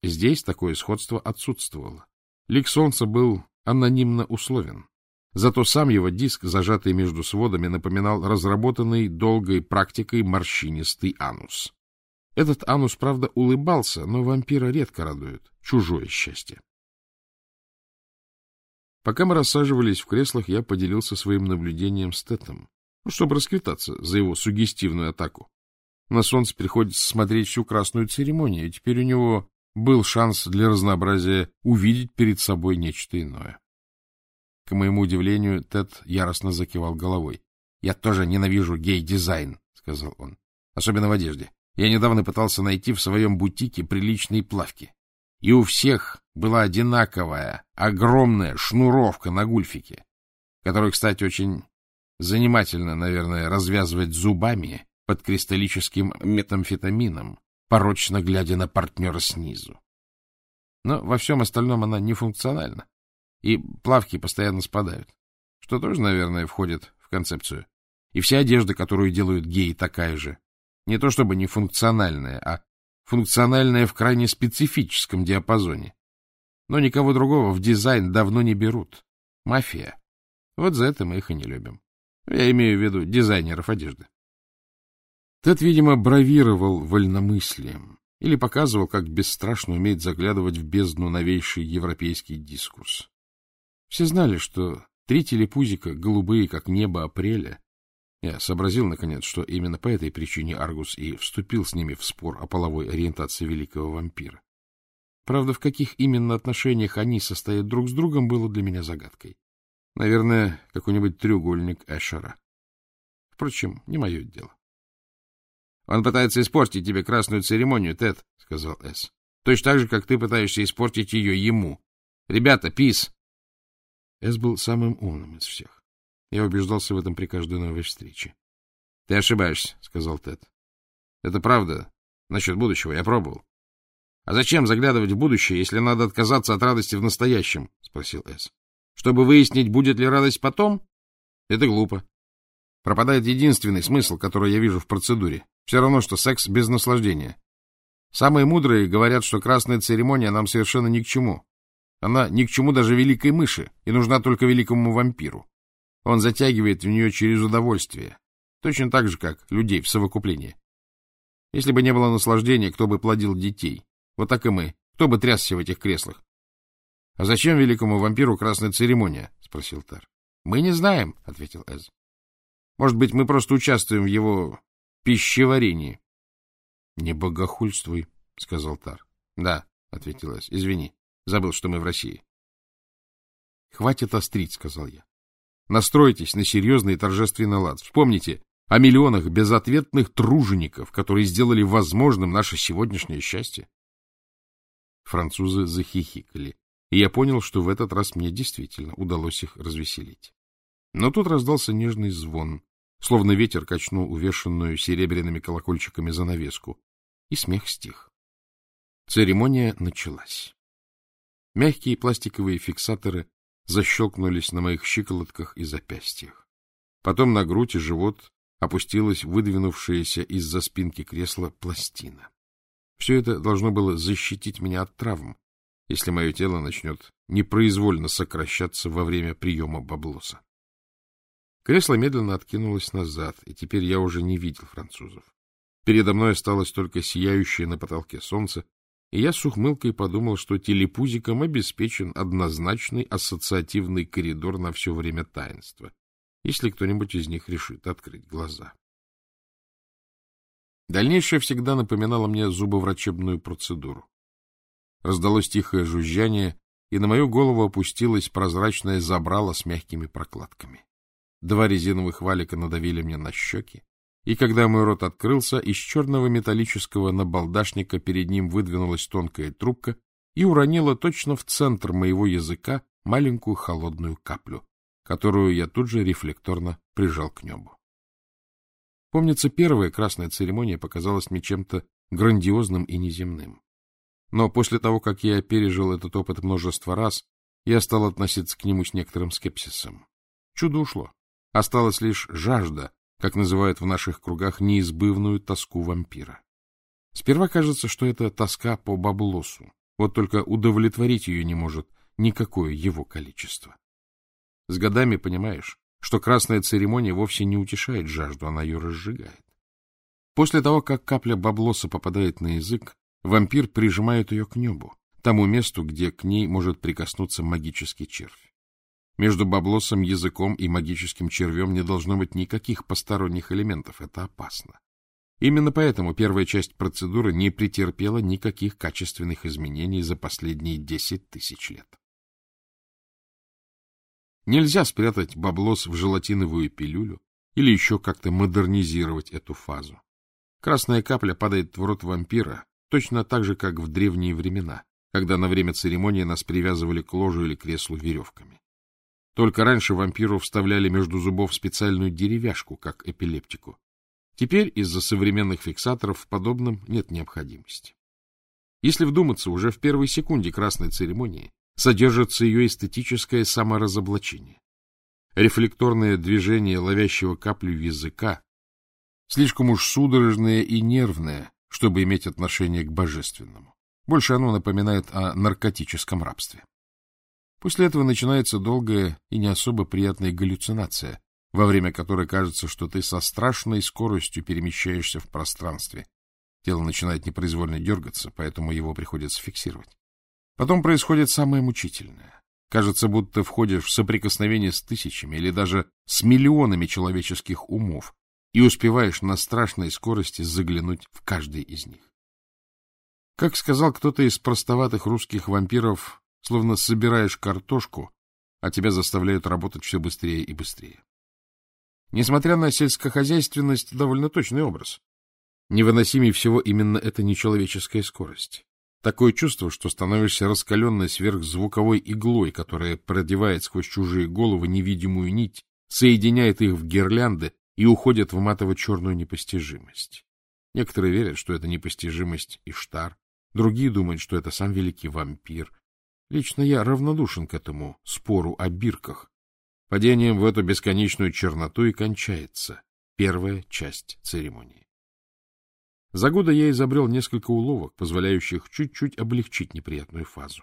S2: Здесь такое сходство отсутствовало. Лик солнца был анонимно условен. Зато сам его диск, зажатый между сводами, напоминал разработанный долгой практикой морщинистый анус. Этот анус, правда, улыбался, но вампира редко радует чужое счастье. Пока мы рассаживались в креслах, я поделился своим наблюдением с Тетом ну, чтобы расквитаться за его сугестивную атаку. На солнце приходится смотреть всю красную церемонию, и теперь у него был шанс для разнообразия увидеть перед собой нечто иное. К моему удивлению, Тед яростно закивал головой. — Я тоже ненавижу гей-дизайн, — сказал он. — Особенно в одежде. Я недавно пытался найти в своем бутике приличные плавки. И у всех была одинаковая, огромная шнуровка на гульфике, которую, кстати, очень Занимательно, наверное, развязывать зубами под кристаллическим метамфетамином, порочно глядя на партнера снизу. Но во всем остальном она нефункциональна, и плавки постоянно спадают, что тоже, наверное, входит в концепцию. И вся одежда, которую делают геи, такая же. Не то чтобы нефункциональная, а функциональная в крайне специфическом диапазоне. Но никого другого в дизайн давно не берут. Мафия. Вот за это мы их и не любим. Я имею в виду дизайнеров одежды. Тед, видимо, бравировал вольномыслием или показывал, как бесстрашно умеет заглядывать в бездну новейший европейский дискурс. Все знали, что три телепузика, голубые, как небо апреля, я сообразил, наконец, что именно по этой причине Аргус и вступил с ними в спор о половой ориентации великого вампира. Правда, в каких именно отношениях они состоят друг с другом, было для меня загадкой. Наверное, какой-нибудь треугольник Эшера. Впрочем, не мое дело. — Он пытается испортить тебе красную церемонию, Тед, — сказал Эс. — Точно так же, как ты пытаешься испортить ее ему. Ребята, пис! Эс был самым умным из всех. Я убеждался в этом при каждой новой встрече. — Ты ошибаешься, — сказал Тед. — Это правда. Насчет будущего я пробовал. — А зачем заглядывать в будущее, если надо отказаться от радости в настоящем? — спросил Эс чтобы выяснить, будет ли радость потом? Это глупо. Пропадает единственный смысл, который я вижу в процедуре. Все равно, что секс без наслаждения. Самые мудрые говорят, что красная церемония нам совершенно ни к чему. Она ни к чему даже великой мыши, и нужна только великому вампиру. Он затягивает в нее через удовольствие, точно так же, как людей в совокуплении. Если бы не было наслаждения, кто бы плодил детей? Вот так и мы. Кто бы трясся в этих креслах? — А зачем великому вампиру красная церемония? — спросил Тар. — Мы не знаем, — ответил Эз. — Может быть, мы просто участвуем в его пищеварении. — Не богохульствуй, — сказал Тар. — Да, — ответил Эз. — Извини, забыл, что мы в России. — Хватит острить, — сказал я. — Настройтесь на серьезный и торжественный лад. Вспомните о миллионах безответных тружеников, которые сделали возможным наше сегодняшнее счастье. Французы захихикали и я понял, что в этот раз мне действительно удалось их развеселить. Но тут раздался нежный звон, словно ветер качнул увешанную серебряными колокольчиками занавеску, и смех стих. Церемония началась. Мягкие пластиковые фиксаторы защелкнулись на моих щиколотках и запястьях. Потом на грудь и живот опустилась выдвинувшаяся из-за спинки кресла пластина. Все это должно было защитить меня от травм, если мое тело начнет непроизвольно сокращаться во время приема баблоса. Кресло медленно откинулось назад, и теперь я уже не видел французов. Передо мной осталось только сияющее на потолке солнце, и я с ухмылкой подумал, что телепузикам обеспечен однозначный ассоциативный коридор на все время таинства, если кто-нибудь из них решит открыть глаза. Дальнейшее всегда напоминало мне зубоврачебную процедуру. Раздалось тихое жужжание, и на мою голову опустилась прозрачная забрала с мягкими прокладками. Два резиновых валика надавили мне на щеки, и когда мой рот открылся, из черного металлического набалдашника перед ним выдвинулась тонкая трубка и уронила точно в центр моего языка маленькую холодную каплю, которую я тут же рефлекторно прижал к небу. Помнится, первая красная церемония показалась мне чем-то грандиозным и неземным. Но после того, как я пережил этот опыт множество раз, я стал относиться к нему с некоторым скепсисом. Чудо ушло. Осталась лишь жажда, как называют в наших кругах неизбывную тоску вампира. Сперва кажется, что это тоска по баблосу, вот только удовлетворить ее не может никакое его количество. С годами понимаешь, что красная церемония вовсе не утешает жажду, она ее разжигает. После того, как капля баблоса попадает на язык, вампир прижимает ее к небу, тому месту, где к ней может прикоснуться магический червь. Между баблосом, языком и магическим червем не должно быть никаких посторонних элементов. Это опасно. Именно поэтому первая часть процедуры не претерпела никаких качественных изменений за последние 10 тысяч лет. Нельзя спрятать баблос в желатиновую пилюлю или еще как-то модернизировать эту фазу. Красная капля падает в рот вампира точно так же, как в древние времена, когда на время церемонии нас привязывали к ложу или креслу веревками. Только раньше вампиру вставляли между зубов специальную деревяшку, как эпилептику. Теперь из-за современных фиксаторов в подобном нет необходимости. Если вдуматься, уже в первой секунде красной церемонии содержится ее эстетическое саморазоблачение. Рефлекторное движение ловящего каплю языка слишком уж судорожное и нервное, чтобы иметь отношение к божественному. Больше оно напоминает о наркотическом рабстве. После этого начинается долгая и не особо приятная галлюцинация, во время которой кажется, что ты со страшной скоростью перемещаешься в пространстве. Тело начинает непроизвольно дергаться, поэтому его приходится фиксировать. Потом происходит самое мучительное. Кажется, будто входишь в соприкосновение с тысячами или даже с миллионами человеческих умов и успеваешь на страшной скорости заглянуть в каждый из них. Как сказал кто-то из простоватых русских вампиров, словно собираешь картошку, а тебя заставляют работать все быстрее и быстрее. Несмотря на сельскохозяйственность, довольно точный образ. Невыносимее всего именно эта нечеловеческая скорость. Такое чувство, что становишься раскаленной сверхзвуковой иглой, которая продевает сквозь чужие головы невидимую нить, соединяет их в гирлянды и уходит в матово-черную непостижимость. Некоторые верят, что это непостижимость Иштар, другие думают, что это сам великий вампир, Лично я равнодушен к этому спору о бирках. Падением в эту бесконечную черноту и кончается первая часть церемонии. За годы я изобрел несколько уловок, позволяющих чуть-чуть облегчить неприятную фазу.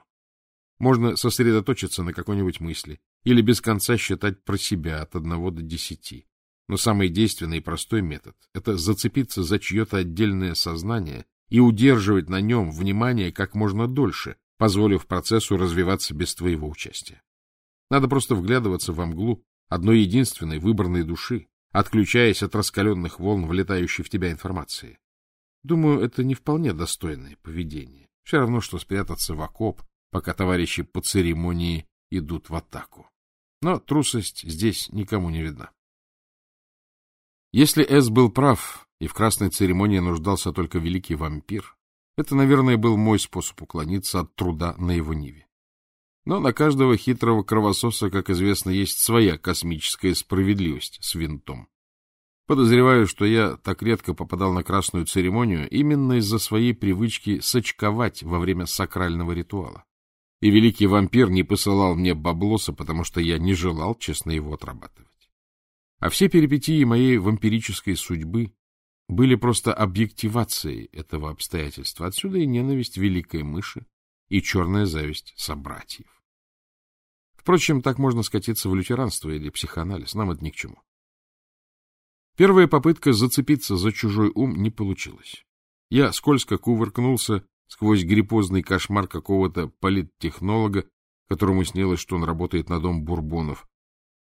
S2: Можно сосредоточиться на какой-нибудь мысли или без конца считать про себя от одного до десяти. Но самый действенный и простой метод — это зацепиться за чье-то отдельное сознание и удерживать на нем внимание как можно дольше, позволив процессу развиваться без твоего участия. Надо просто вглядываться во мглу одной единственной выбранной души, отключаясь от раскаленных волн, влетающей в тебя информации. Думаю, это не вполне достойное поведение. Все равно, что спрятаться в окоп, пока товарищи по церемонии идут в атаку. Но трусость здесь никому не видна. Если Эс был прав, и в красной церемонии нуждался только великий вампир, это, наверное, был мой способ уклониться от труда на его ниве. Но на каждого хитрого кровососа, как известно, есть своя космическая справедливость с винтом. Подозреваю, что я так редко попадал на красную церемонию именно из-за своей привычки сочковать во время сакрального ритуала. и великий вампир не посылал мне баблоса, потому что я не желал честно его отрабатывать. А все перипетии моей вампирической судьбы были просто объективацией этого обстоятельства. Отсюда и ненависть великой мыши, и черная зависть собратьев. Впрочем, так можно скатиться в лютеранство или психоанализ, нам это ни к чему. Первая попытка зацепиться за чужой ум не получилась. Я скользко кувыркнулся сквозь гриппозный кошмар какого-то политтехнолога, которому снилось, что он работает на дом Бурбонов.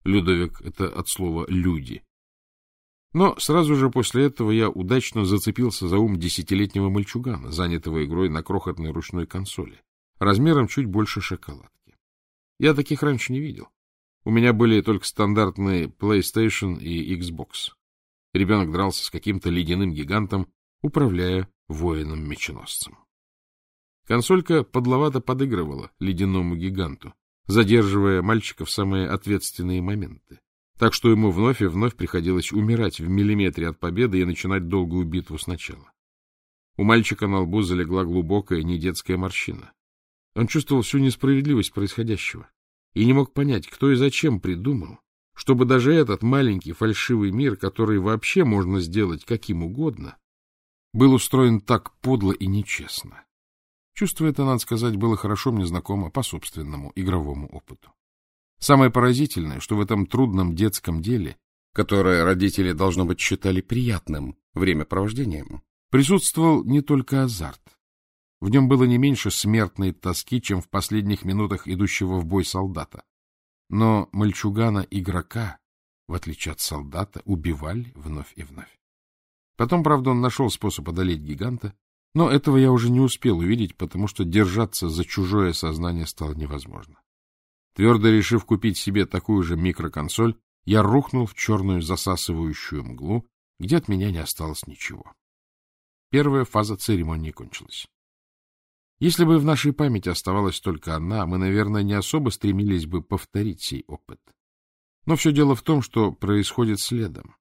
S2: Людовик — это от слова «люди». Но сразу же после этого я удачно зацепился за ум десятилетнего мальчугана, занятого игрой на крохотной ручной консоли, размером чуть больше шоколадки. Я таких раньше не видел. У меня были только стандартные PlayStation и Xbox. Ребенок дрался с каким-то ледяным гигантом, управляя воином-меченосцем. Консолька подловато подыгрывала ледяному гиганту, задерживая мальчика в самые ответственные моменты так что ему вновь и вновь приходилось умирать в миллиметре от победы и начинать долгую битву сначала. У мальчика на лбу залегла глубокая недетская морщина. Он чувствовал всю несправедливость происходящего и не мог понять, кто и зачем придумал, чтобы даже этот маленький фальшивый мир, который вообще можно сделать каким угодно, был устроен так подло и нечестно. Чувство это, надо сказать, было хорошо мне знакомо по собственному игровому опыту. Самое поразительное, что в этом трудном детском деле, которое родители, должно быть, считали приятным времяпровождением, присутствовал не только азарт. В нем было не меньше смертной тоски, чем в последних минутах идущего в бой солдата. Но мальчугана-игрока, в отличие от солдата, убивали вновь и вновь. Потом, правда, он нашел способ одолеть гиганта, но этого я уже не успел увидеть, потому что держаться за чужое сознание стало невозможно. Твердо решив купить себе такую же микроконсоль, я рухнул в черную засасывающую мглу, где от меня не осталось ничего. Первая фаза церемонии кончилась. Если бы в нашей памяти оставалась только одна, мы, наверное, не особо стремились бы повторить сей опыт. Но все дело в том, что происходит следом.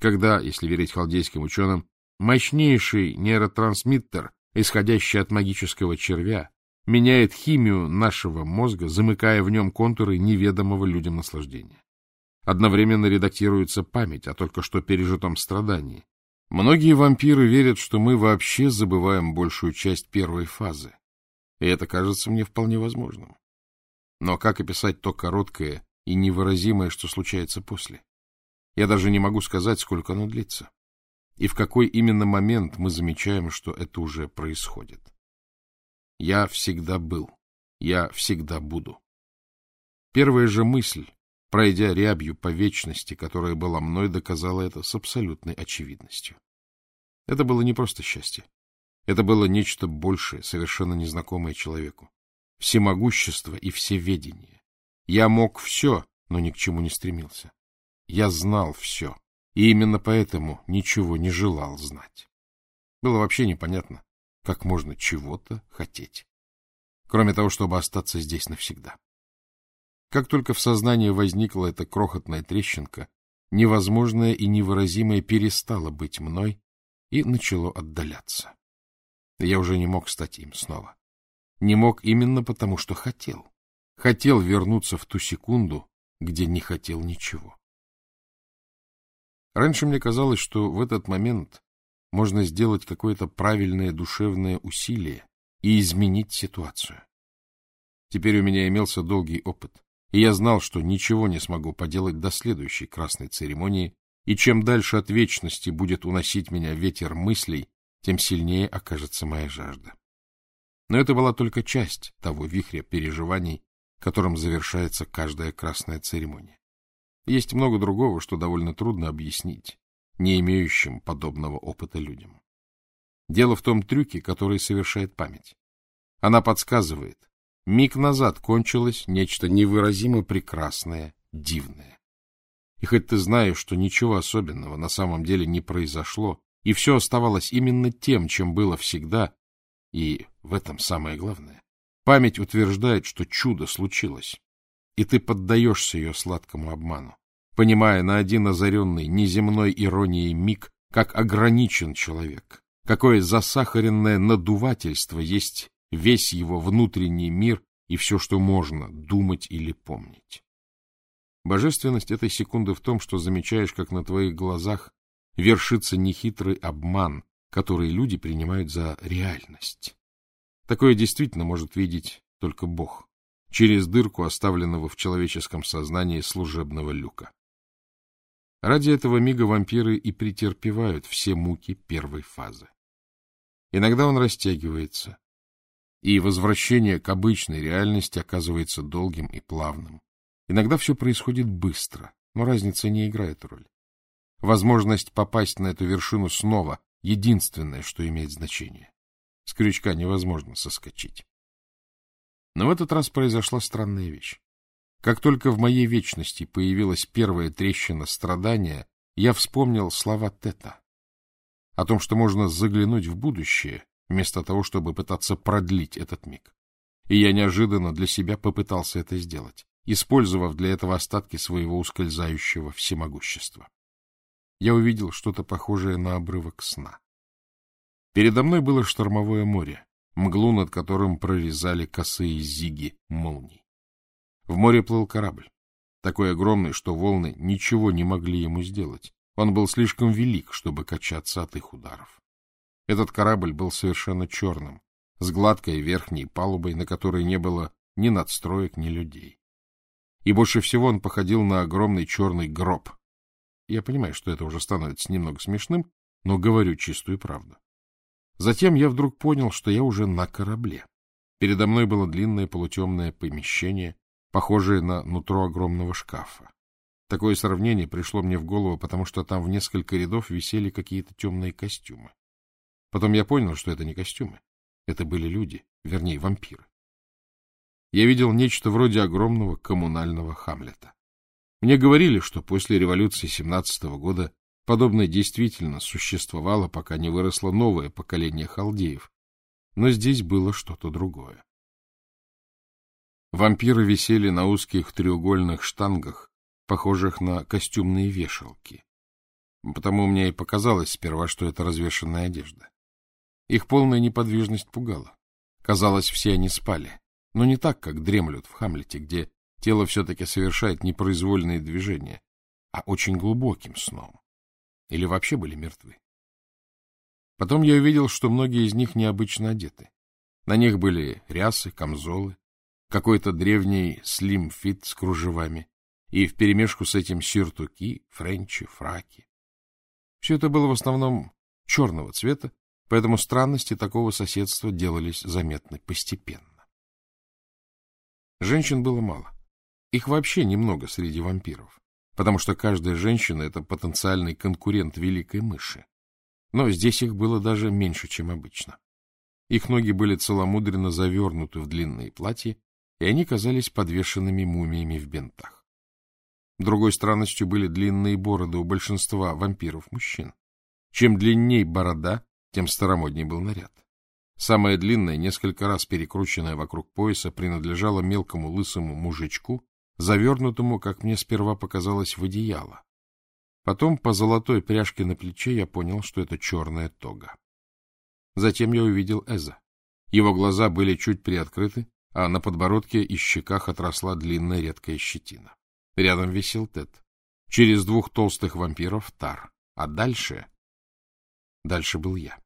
S2: Когда, если верить халдейским ученым, мощнейший нейротрансмиттер, исходящий от магического червя, меняет химию нашего мозга, замыкая в нем контуры неведомого людям наслаждения. Одновременно редактируется память о только что пережитом страдании. Многие вампиры верят, что мы вообще забываем большую часть первой фазы, и это кажется мне вполне возможным. Но как описать то короткое и невыразимое, что случается после? Я даже не могу сказать, сколько оно длится. И в какой именно момент мы замечаем, что это уже происходит. Я всегда был. Я всегда буду. Первая же мысль, пройдя рябью по вечности, которая была мной, доказала это с абсолютной очевидностью. Это было не просто счастье. Это было нечто большее, совершенно незнакомое человеку. Всемогущество и всеведение. Я мог все, но ни к чему не стремился. Я знал все, и именно поэтому ничего не желал знать. Было вообще непонятно, как можно чего-то хотеть, кроме того, чтобы остаться здесь навсегда. Как только в сознании возникла эта крохотная трещинка, невозможное и невыразимое перестало быть мной и начало отдаляться. Я уже не мог стать им снова. Не мог именно потому, что хотел. Хотел вернуться в ту секунду, где не хотел ничего. Раньше мне казалось, что в этот момент можно сделать какое-то правильное душевное усилие и изменить ситуацию. Теперь у меня имелся долгий опыт, и я знал, что ничего не смогу поделать до следующей красной церемонии, и чем дальше от вечности будет уносить меня ветер мыслей, тем сильнее окажется моя жажда. Но это была только часть того вихря переживаний, которым завершается каждая красная церемония. Есть много другого, что довольно трудно объяснить, не имеющим подобного опыта людям. Дело в том трюке, который совершает память. Она подсказывает, миг назад кончилось нечто невыразимо прекрасное, дивное. И хоть ты знаешь, что ничего особенного на самом деле не произошло, и все оставалось именно тем, чем было всегда, и в этом самое главное, память утверждает, что чудо случилось, и ты поддаешься ее сладкому обману понимая на один озаренный неземной иронией миг, как ограничен человек, какое засахаренное надувательство есть весь его внутренний мир
S1: и все, что можно думать или помнить. Божественность этой секунды в том, что замечаешь, как на твоих глазах вершится нехитрый обман, который люди принимают за реальность. Такое действительно может видеть только Бог, через дырку, оставленного в человеческом сознании служебного люка. Ради этого мига вампиры и претерпевают все муки первой фазы. Иногда он растягивается, и возвращение к обычной реальности оказывается долгим и плавным. Иногда все происходит быстро, но разница не играет роли. Возможность попасть на эту вершину снова — единственное, что имеет значение. С крючка невозможно соскочить. Но в этот раз произошла странная вещь. Как только в моей вечности появилась первая трещина страдания, я вспомнил слова Тета о том, что можно заглянуть в будущее, вместо того, чтобы пытаться продлить этот миг. И я неожиданно для себя попытался это сделать, использовав для этого остатки своего ускользающего всемогущества. Я увидел что-то похожее на обрывок сна. Передо мной было штормовое море, мглу над которым прорезали косые зиги молний. В море плыл корабль, такой огромный, что волны ничего не могли ему сделать. Он был слишком велик, чтобы качаться от их ударов. Этот корабль был совершенно черным, с гладкой верхней палубой, на которой не было ни надстроек, ни людей. И больше всего он походил на огромный черный гроб. Я понимаю, что это уже становится немного смешным, но говорю чистую правду. Затем я вдруг понял, что я уже на корабле. Передо мной было длинное полутемное помещение, похожее на нутро огромного шкафа. Такое сравнение пришло мне в голову, потому что там в несколько рядов висели какие-то темные костюмы. Потом я понял, что это не костюмы. Это были люди, вернее, вампиры. Я видел нечто вроде огромного коммунального Хамлета. Мне говорили, что после революции 17 года подобное действительно существовало, пока не выросло новое поколение халдеев. Но здесь было что-то другое. Вампиры висели на узких треугольных штангах, похожих на костюмные вешалки. Потому мне и показалось сперва, что это развешанная одежда. Их полная неподвижность пугала. Казалось, все они спали. Но не так, как дремлют в Хамлете, где тело все-таки совершает непроизвольные движения, а очень глубоким сном. Или вообще были мертвы. Потом я увидел, что многие из них необычно одеты. На них были рясы, камзолы, какой-то древний слим-фит с кружевами и вперемешку с этим сюртуки, френчи, фраки. Все это было в основном черного цвета, поэтому странности такого соседства делались заметны постепенно. Женщин было мало. Их вообще немного среди вампиров, потому что каждая женщина — это потенциальный конкурент великой мыши. Но здесь их было даже меньше, чем обычно. Их ноги были целомудренно завернуты в длинные платья, и они казались подвешенными мумиями в бинтах. Другой странностью были длинные бороды у большинства вампиров-мужчин. Чем длинней борода, тем старомодней был наряд. Самая длинная, несколько раз перекрученная вокруг пояса, принадлежала мелкому лысому мужичку, завернутому, как мне сперва показалось, в одеяло. Потом по золотой пряжке на плече я понял, что это черная тога. Затем я увидел Эза. Его глаза были чуть приоткрыты, а на подбородке и щеках отросла длинная редкая щетина. Рядом висел Тед. Через двух толстых вампиров — Тар. А дальше... Дальше был я.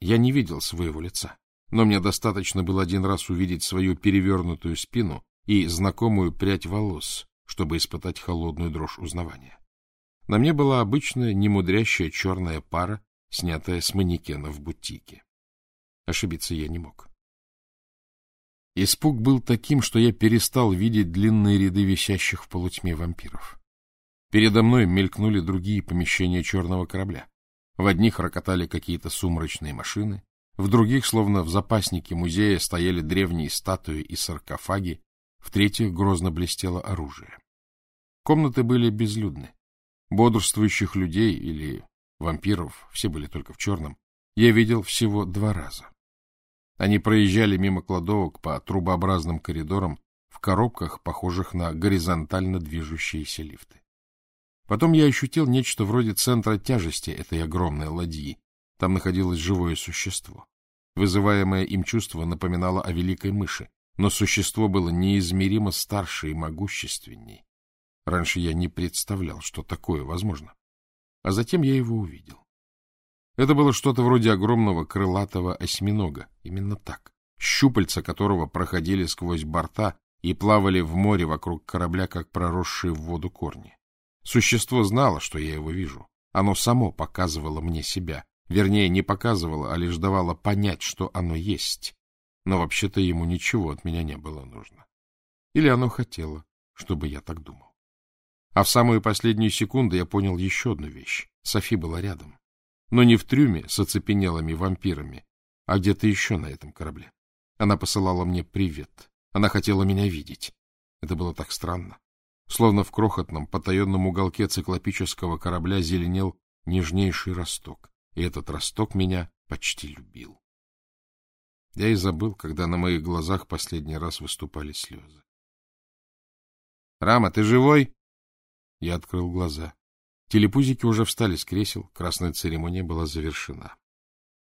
S1: Я не видел своего лица, но мне достаточно было один раз увидеть свою перевернутую спину и знакомую прядь волос, чтобы испытать холодную дрожь узнавания. На мне была обычная немудрящая черная пара, снятая с манекена в бутике. Ошибиться я не мог. Испуг был таким, что я перестал видеть длинные ряды висящих в полутьме вампиров. Передо мной мелькнули другие помещения черного корабля. В одних рокотали какие-то сумрачные машины, в других, словно в запаснике музея, стояли древние статуи и саркофаги, в третьих грозно блестело оружие. Комнаты были безлюдны. Бодрствующих людей или вампиров, все были только в черном, я видел всего два раза. Они проезжали мимо кладовок по трубообразным коридорам в коробках, похожих на горизонтально движущиеся лифты. Потом я ощутил нечто вроде центра тяжести этой огромной ладьи. Там находилось живое существо. Вызываемое им чувство напоминало о великой мыши, но существо было неизмеримо старше и могущественней. Раньше я не представлял, что такое возможно. А затем я его увидел. Это было что-то вроде огромного крылатого осьминога, именно так, щупальца которого проходили сквозь борта и плавали в море вокруг корабля, как проросшие в воду корни. Существо знало, что я его вижу. Оно само показывало мне себя. Вернее, не показывало, а лишь давало понять, что оно есть. Но вообще-то ему ничего от меня не было нужно. Или оно хотело, чтобы я так думал. А в самую последнюю секунду я понял еще одну вещь. Софи была рядом. Но не в трюме с оцепенелыми вампирами, а где-то еще на этом корабле. Она посылала мне привет. Она хотела меня видеть. Это было так странно. Словно в крохотном, потаенном уголке циклопического корабля зеленел нежнейший росток, и этот росток меня почти любил. Я и забыл, когда на моих глазах последний раз выступали слезы. — Рама, ты живой? Я открыл глаза. Телепузики уже встали с кресел, красная церемония была завершена.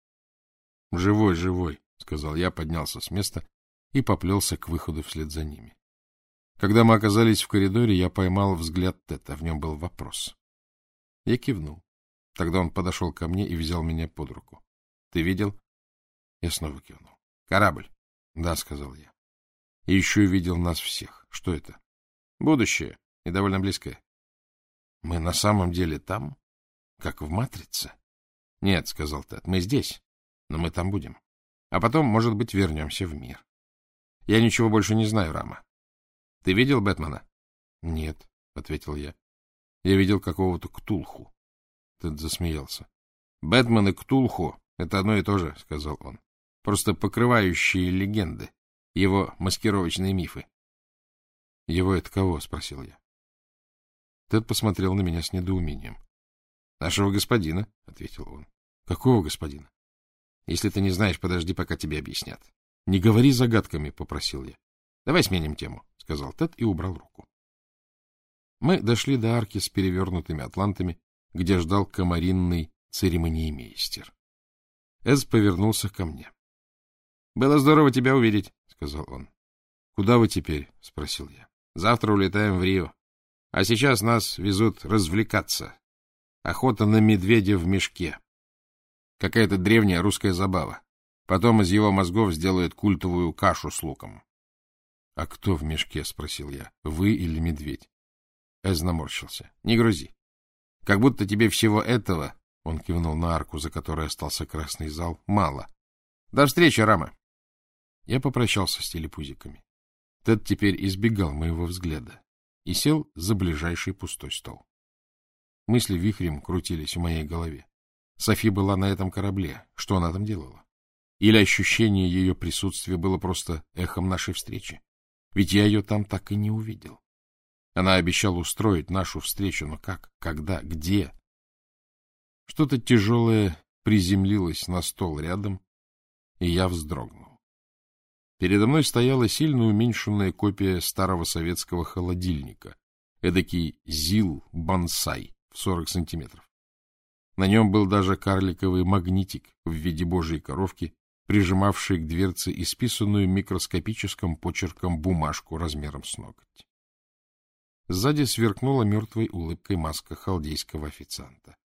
S1: — Живой, живой, — сказал я, поднялся с места и поплелся к выходу вслед за ними. Когда мы оказались в коридоре, я поймал взгляд Тета, в нем был вопрос. Я кивнул. Тогда он подошел ко мне и взял меня под руку. — Ты видел? Я снова кивнул. — Корабль. — Да, — сказал я. И еще видел нас всех. Что это? — Будущее. И довольно близкое. — Мы на самом деле там? Как в «Матрице»? — Нет, — сказал Тед, — мы здесь, но мы там будем. А потом, может быть, вернемся в мир. Я ничего больше не знаю, Рама. Ты видел Бэтмена? — Нет, — ответил я. Я видел какого-то Ктулху. Тед засмеялся. — Бэтмен и Ктулху — это одно и то же, — сказал он. — Просто покрывающие легенды, его маскировочные мифы. — Его это кого? — спросил я. Тед посмотрел на меня с недоумением. — Нашего господина, — ответил он. — Какого господина? — Если ты не знаешь, подожди, пока тебе объяснят. — Не говори загадками, — попросил я. — Давай сменим тему, — сказал Тед и убрал руку. Мы дошли до арки с перевернутыми атлантами, где ждал комаринный церемониймейстер. Эз повернулся ко мне. — Было здорово тебя увидеть, — сказал он. — Куда вы теперь? — спросил я. — Завтра улетаем в Рио. А сейчас нас везут развлекаться. Охота на медведя в мешке. Какая-то древняя русская забава. Потом из его мозгов сделают культовую кашу с луком. — А кто в мешке? — спросил я. — Вы или медведь? Эз наморщился. — Не грузи. Как будто тебе всего этого, — он кивнул на арку, за которой остался красный зал, — мало. До встречи, Рама. Я попрощался с телепузиками. Тед теперь избегал моего взгляда и сел за ближайший пустой стол. Мысли вихрем крутились в моей голове. Софи была на этом корабле. Что она там делала? Или ощущение ее присутствия было просто эхом нашей встречи? Ведь я ее там так и не увидел. Она обещала устроить нашу встречу, но как, когда, где? Что-то тяжелое приземлилось на стол рядом, и я вздрогнул. Передо мной стояла сильно уменьшенная копия старого советского холодильника, эдакий ЗИЛ-бонсай в 40 сантиметров. На нем был даже карликовый магнитик в виде божьей коровки, прижимавший к дверце исписанную микроскопическим почерком бумажку размером с ноготь. Сзади сверкнула мертвой улыбкой маска халдейского официанта.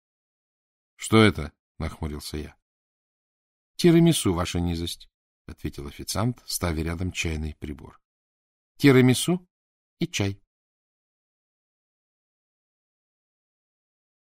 S1: — Что это? — нахмурился я. — Тирамису, ваша низость. — ответил официант, ставя рядом чайный прибор. — Тирамису и чай.